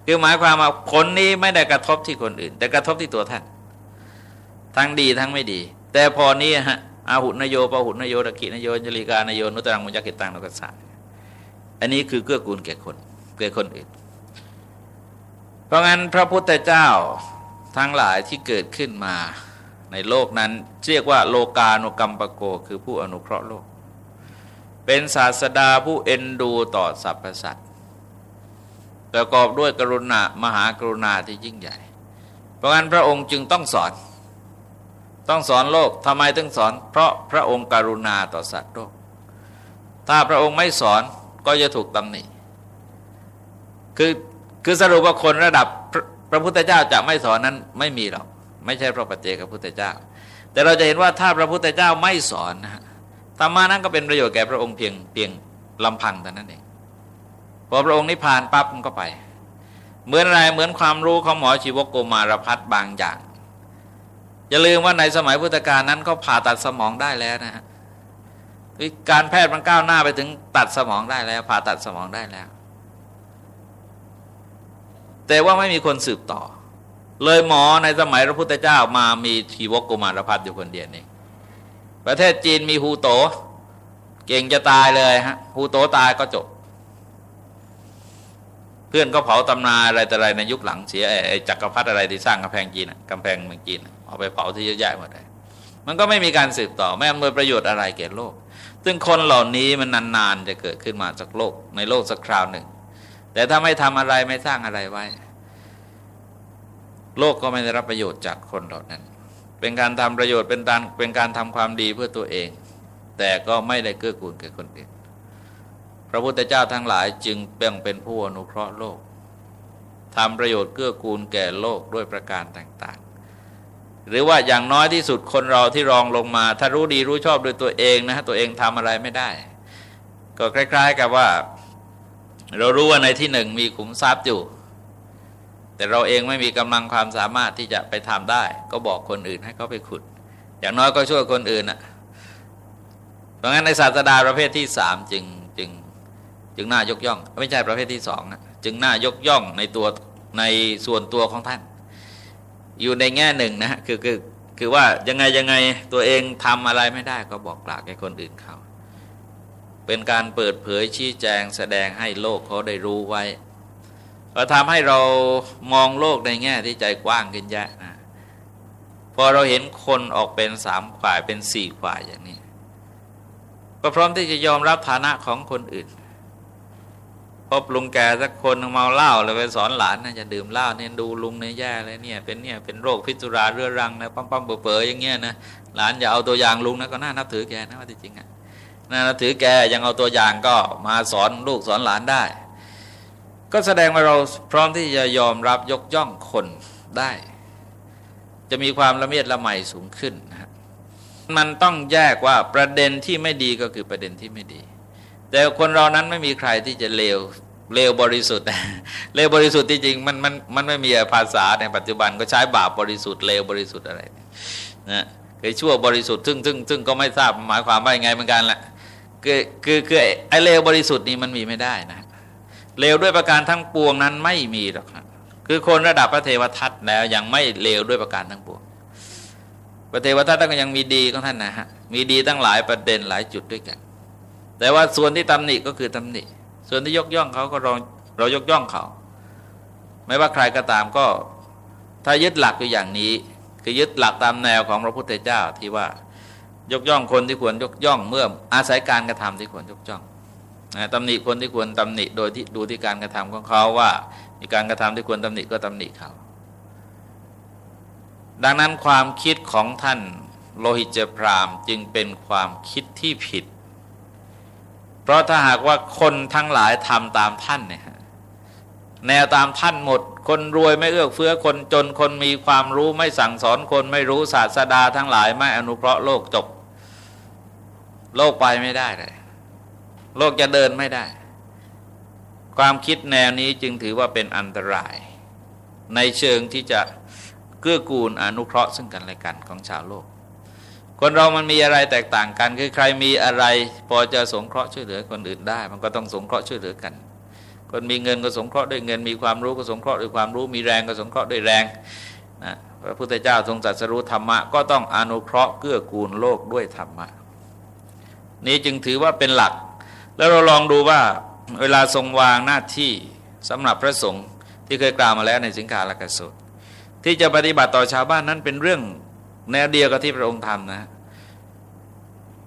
คือหมายความว่าผลนี้ไม่ได้กระทบที่คนอื่น แต่กระทบที่ตัวท่าน ทั้งดีทั้งไม่ดี แต่พอนี้ฮะอาหุนโยปหุนโยตะกินโยจริกานโยนุตรังมุจักิตังนกัสสะอันนี้คือเกื้อกูลแก่คนเกื้อคนอื่น เพราะงั้นพระพุทธเจ้า ทั้งหลายที่เกิดขึ้นมาในโลกนั้นเรียกว่าโลกาโนกรรมปโก คือผู้อนุเคราะห์โลก เป็นศาสดาผู้เอ็นดูต่อสรรพสัตว์ประกอบด้วยกรุณามหากรุณาที่ยิ่งใหญ่ เพราะงั้นพระองค์จึงต้องสอน ต้องสอนโลกทำไมต้องสอน เพราะพระองค์กรุณาต่อสัตว์โลก ถ้าพระองค์ไม่สอนก็จะถูกตำหนิคือคือสรุปว่าคนระดับ พระพุทธเจ้าจะไม่สอนนั้นไม่มีหรอกไม่ใช่พระปฏิเจกพระพุทธเจ้า แต่เราจะเห็นว่าถ้าพระพุทธเจ้าไม่สอนนะธรรมานั้นก็เป็นประโยชน์แก่พระองค์เพียงเพียงลำพังแต่นั้นเองพอพระองค์นิพพานปั๊บมันก็ไป เหมือนอะไรเหมือนความรู้ของหมอชีวกโกมารพัฒบางอย่าง อย่าลืมว่าในสมัยพุทธกาลนั้นก็ผ่าตัดสมองได้แล้วนะฮะการแพทย์มันก้าวหน้าไปถึงตัดสมองได้แล้ว ผ่าตัดสมองได้แล้ว แต่ว่าไม่มีคนสืบต่อ เลยหมอในสมัยพระพุทธเจ้ามามีทีวกกุมารพัฒอยู่คนเดียวนี่ประเทศจีนมีฮูโต เก่งจะตายเลยฮะฮูโตตายก็จบ เพื่อนก็เผาตำนาอะไรแต่ไรในยุคหลังเสียไอ้จักรพรรดิอะไรที่สร้างกำแพงจีนกำแพงเมืองจีนเอาไปเผาที่เยอะแยะหมดเลยมันก็ไม่มีการสืบต่อไม่อำนวยประโยชน์อะไรแก่โลก ซึ่งคนเหล่านี้มันนานๆจะเกิดขึ้นมาจากโลกในโลกสักคราวหนึ่ง แต่ถ้าไม่ทำอะไรไม่สร้างอะไรไว้ โลกก็ไม่ได้รับประโยชน์จากคนเหล่านั้น เป็นการทำประโยชน์เป็นการเป็นการทำความดีเพื่อตัวเอง แต่ก็ไม่ได้เกื้อกูลแก่คนอื่นพระพุทธเจ้าทั้งหลายจึงเปเป็นผู้อนุเคราะห์โลกทำประโยชน์เกื้อกูลแก่โลกด้วยประการต่างๆ หรือว่าอย่างน้อยที่สุดคนเราที่รองลงมา ถ้ารู้ดีรู้ชอบโดยตัวเองนะตัวเองทำอะไรไม่ได้ ก็คล้าย ๆ กับว่า เรารู้ว่าในที่หนึ่งมีขุมทรัพย์อยู่ แต่เราเองไม่มีกำลังความสามารถที่จะไปทำได้ ก็บอกคนอื่นให้เขาไปขุด อย่างน้อยก็ช่วยคนอื่นอะเพราะงั้นในศาสดาประเภทที่สามจึงจึงจึงน่ายกย่อง ไม่ใช่ประเภทที่สองจึงน่ายกย่องในตัวในส่วนตัวของท่าน อยู่ในแง่หนึ่งนะคือคือคือว่ายังไงยังไงตัวเองทำอะไรไม่ได้ก็บอกกล่าวแก่คนอื่นเขา เป็นการเปิดเผยชี้แจงแสดงให้โลกเขาได้รู้ไว้ก็ทำให้เรามองโลกในแง่ที่ใจกว้างขึ้นเยอะนะพอเราเห็นคนออกเป็นสามฝ่ายเป็นสี่ฝ่ายอย่างนี้ ก็พร้อมที่จะยอมรับฐานะของคนอื่นพบลุงแกสักคนเมาเหล้าเลยไปสอนหลานนะจะดื่มเหล้าเนี่ยดูลุงเนี่ยแย่เลยเนี่ยเป็นเนี่ยเป็นโรคพิษสุราเรื้อรังนะปั๊มปั๊มเป๋ออย่างเงี้ยนะหลานอย่าเอาตัวอย่างลุงนะก็น่านับถือแกนะว่าจริงอะ น่นถือแกยังเอาตัวอย่างก็มาสอนลูกสอนหลานได้ ก็แสดงว่าเราพร้อมที่จะยอมรับยกย่องคนได้ จะมีความละเมียดละไมสูงขึ้นนะมันต้องแยกว่าประเด็นที่ไม่ดีก็คือประเด็นที่ไม่ดี แต่คนเรานั้นไม่มีใครที่จะเลวเลวบริสุทธิ์เลวบริสุทธิ์ที่จริงมันมันมันไม่มีภาษาในปัจจุบันก็ใช้บาปบริสุทธิ์เลวบริสุทธิ์อะไรนะเคือชั่วบริสุทธิ์ซึ่งซึ่งซึ่งก็ไม่ทราบหมายความว่ายังไงเหมือนกันแหละ คือคือคือไอเลวบริสุทธิ์นี่มันมีไม่ได้นะเลวด้วยประการทั้งปวงนั้นไม่มีหรอกคือคนระดับพระเทวทัตแล้วยังไม่เลวด้วยประการทั้งปวงพระเทวทัตก็ยังมีดีของท่านนะฮะมีดีตั้งหลายประเด็นหลายจุดด้วยกัน แต่ว่าส่วนที่ตำหนิก็คือตำหนิ ส่วนที่ยกย่องเขาก็เราเรายกย่องเขา ไม่ว่าใครก็ตามก็ถ้ายึดหลักอยู่อย่างนี้ คือยึดหลักตามแนวของพระพุทธเจ้าที่ว่า ยกย่องคนที่ควรยกย่องเมื่ออาศัยการกระทำที่ควรยกย่องตำหนิคนที่ควรตำหนิโดยที่ดูที่การกระทำของเขาว่ามีการกระทำที่ควรตำหนิก็ตำหนิเขาดังนั้นความคิดของท่านโลหิตเจพรามจึงเป็นความคิดที่ผิด เพราะถ้าหากว่าคนทั้งหลายทำตามท่านเนี่ยแนวตามท่านหมด คนรวยไม่เอื้อเฟื้อคนจนคนมีความรู้ไม่สั่งสอนคนไม่รู้ศาสดาทั้งหลายไม่อนุเคราะห์โลกจบ โลกไปไม่ได้เลย โลกจะเดินไม่ได้ ความคิดแนวนี้จึงถือว่าเป็นอันตราย ในเชิงที่จะเกื้อกูลอนุเคราะห์ซึ่งกันและกันของชาวโลก คนเรามันมีอะไรแตกต่างกัน คือใครมีอะไร พอจะสงเคราะห์ช่วยเหลือคนอื่นได้ มันก็ต้องสงเคราะห์ช่วยเหลือกันคนมีเงินก็สงเคราะห์ด้วยเงินมีความรู้ก็สงเคราะห์ด้วยความรู้มีแรงก็สงเคราะห์ด้วยแรงนะพระพุทธเจ้าทรงตรัสรู้ธรรมะก็ต้องอนุเคราะห์เกื้อกูลโลกด้วยธรรมะ นี้จึงถือว่าเป็นหลัก แล้วเราลองดูว่าเวลาทรงวางหน้าที่สำหรับพระสงฆ์ที่เคยกล่าวมาแล้วในสิงคาลกสุตที่จะปฏิบัติต่อชาวบ้านนั้นเป็นเรื่องแนวเดียวกับที่พระองค์ทำนะ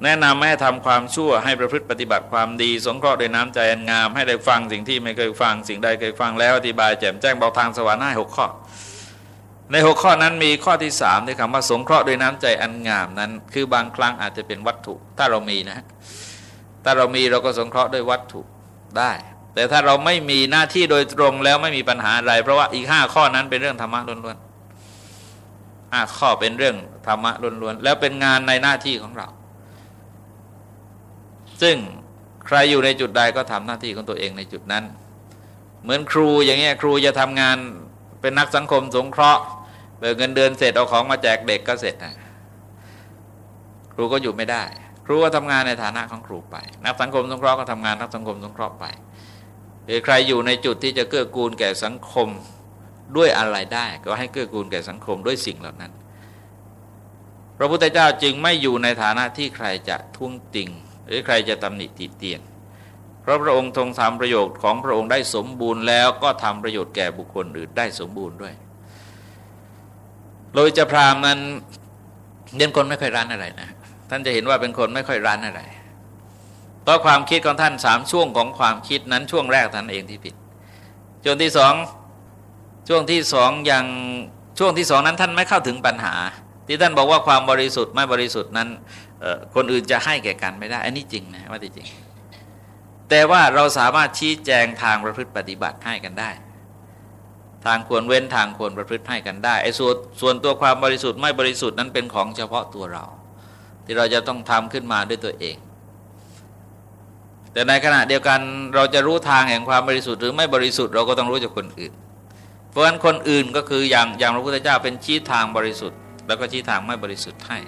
แนะนำให้ทำความชั่วให้ประพฤติปฏิบัติความดี สงเคราะห์ด้วยน้ำใจอันงาม ให้ได้ฟังสิ่งที่ไม่เคยฟังสิ่งใดเคยฟังแล้วอธิบายแจ่มแจ้งบอกทางสวรรค์ให้หกข้อ ในหกข้อนั้นมีข้อที่สามที่คำว่าสงเคราะห์ด้วยน้ำใจอันงามนั้น คือบางครั้งอาจจะเป็นวัตถุ ถ้าเรามีนะถ้าเรามีเราก็สงเคราะห์ด้วยวัตถุได้ แต่ถ้าเราไม่มีหน้าที่โดยตรงแล้วไม่มีปัญหาอะไร เพราะว่าอีกห้าข้อนั้นเป็นเรื่องธรรมะล้วนๆห้าข้อเป็นเรื่องธรรมะล้วนๆแล้วเป็นงานในหน้าที่ของเรา ซึ่งใครอยู่ในจุดใดก็ทำหน้าที่ของตัวเองในจุดนั้น เหมือนครูอย่างเงี้ยครูจะทำงานเป็นนักสังคมสงเคราะห์ เบิกเงินเดือนเสร็จเอาของมาแจกเด็กก็เสร็จนะครูก็อยู่ไม่ได้ ครูก็ทำงานในฐานะของครูไป นักสังคมสงเคราะห์ก็ทำงานนักสังคมสงเคราะห์ไปหรือใครอยู่ในจุดที่จะเกื้อกูลแก่สังคมด้วยอะไรได้ ก็ให้เกื้อกูลแก่สังคมด้วยสิ่งเหล่านั้น พระพุทธเจ้าจึงไม่อยู่ในฐานะที่ใครจะทุ่งติงหรือใครจะตำหนิติเตียนเพราะพระองค์ทรงทำประโยชน์ของพระองค์ได้สมบูรณ์แล้วก็ทำประโยชน์แก่บุคคลอื่นได้สมบูรณ์ด้วย โดยจะพรามนั้นเน้นคนไม่ค่อยรันอะไรนะ ท่านจะเห็นว่าเป็นคนไม่ค่อยรันอะไรเพราะความคิดของท่านสามช่วงของความคิดนั้นช่วงแรกท่านเองที่ผิดช่วงที่สองช่วงที่สองยังช่วงที่สองนั้นท่านไม่เข้าถึงปัญหา ที่ท่านบอกว่าความบริสุทธิ์ไม่บริสุทธิ์นั้นคนอื่นจะให้แก่กันไม่ได้ อันนี้จริงนะว่าจริง แต่ว่าเราสามารถชี้แจงทางประพฤติปฏิบัติให้กันได้ ทางควรเว้นทางควรประพฤติให้กันได้ไอ้ส่วนส่วนตัวความบริสุทธิ์ไม่บริสุทธิ์นั้นเป็นของเฉพาะตัวเรา ที่เราจะต้องทำขึ้นมาด้วยตัวเอง แต่ในขณะเดียวกันเราจะรู้ทางแห่งความบริสุทธิ์หรือไม่บริสุทธิ์เราก็ต้องรู้จากคนอื่น เพราะฉะนั้นคนอื่นก็คืออย่างอย่างพระพุทธเจ้าเป็นชี้ทางบริสุทธิ์ แล้วก็ชี้ทางไม่บริสุทธิ์ให้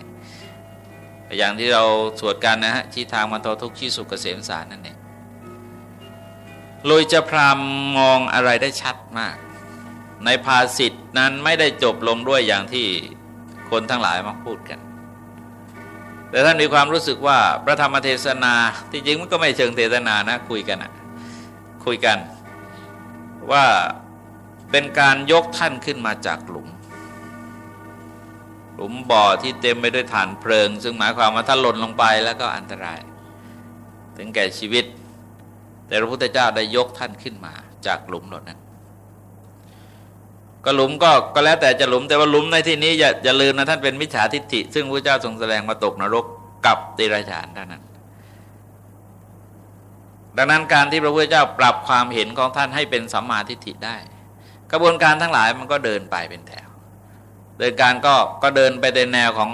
อย่างที่เราสวดกันนะฮะชี้ทางมันททุกชี้สุขเกษมสารนั่นเองโดยจะพรามมองอะไรได้ชัดมาก ในภาษิตนั้นไม่ได้จบลงด้วยอย่างที่คนทั้งหลายมาพูดกัน แต่ท่านมีความรู้สึกว่าพระธรรมเทศนาที่จริงมันก็ไม่เชิงเทศนานะคุยกันอะคุยกัน ว่าเป็นการยกท่านขึ้นมาจากหลุม หลุมบ่อที่เต็มไปด้วยฐานเพลิง ซึ่งหมายความว่าถ้าหล่นลงไปแล้วก็อันตราย ถึงแก่ชีวิต แต่พระพุทธเจ้าได้ยกท่านขึ้นมาจากหลุมหล่นนั้น ก็หลุมก็ก็แล้วแต่จะหลุมแต่ว่าหลุมในที่นี้อย่าอย่าลืมนะท่านเป็นมิจฉาทิฏฐิซึ่งพระเจ้าทรงแสดงมาตกนรกกับติราชานเท่านั้น ดังนั้นการที่พระพุทธเจ้าปรับความเห็นของท่านให้เป็นสัมมาทิฏฐิได้ กระบวนการทั้งหลายมันก็เดินไปเป็นแถวเดินการก็ก็เดินไปในแนวของ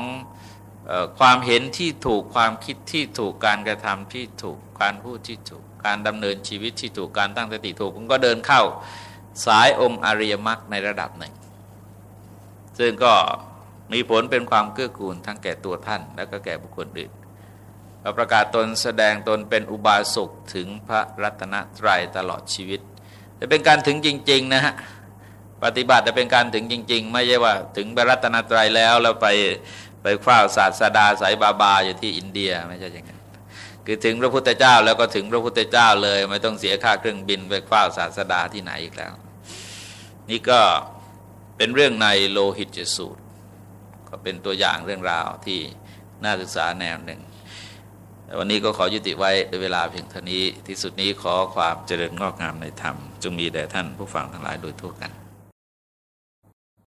ออความเห็นที่ถูกความคิดที่ถูกการกระทำที่ถูกการพูดที่ถูกการดำเนินชีวิตที่ถูกการตั้งสติถูกมันก็เดินเข้า สายองค์อริยมรรคในระดับหนึ่ง ซึ่งก็มีผลเป็นความเกื้อกูลทั้งแก่ตัวท่าน และก็แก่บุคคลอื่นประกาศตนแสดงตนเป็นอุบาสกถึงพระรัตนตรัยตลอดชีวิตจะเป็นการถึงจริง ๆ นะฮะปฏิบัติจะเป็นการถึงจริง ๆ ไม่ใช่ว่าถึงพระรัตนตรัยแล้วแล้วไปไปเฝ้าศาสดาสายบาบาอยู่ที่อินเดียไม่ใช่อย่างนั้นคือถึงพระพุทธเจ้าแล้วก็ถึงพระพุทธเจ้าเลย ไม่ต้องเสียค่าเครื่องบินไปเฝ้าศาสดาที่ไหนอีกแล้ว นี่ก็เป็นเรื่องในโลหิตจสูตร ก็เป็นตัวอย่างเรื่องราวที่น่าศึกษาแนวหนึ่ง วันนี้ก็ขอยุติไว้ในเวลาเพียงเท่านี้ ที่สุดนี้ขอความเจริญงอกงามในธรรมจงมีแด่ท่านผู้ฟังทั้งหลายโดยทั่วกัน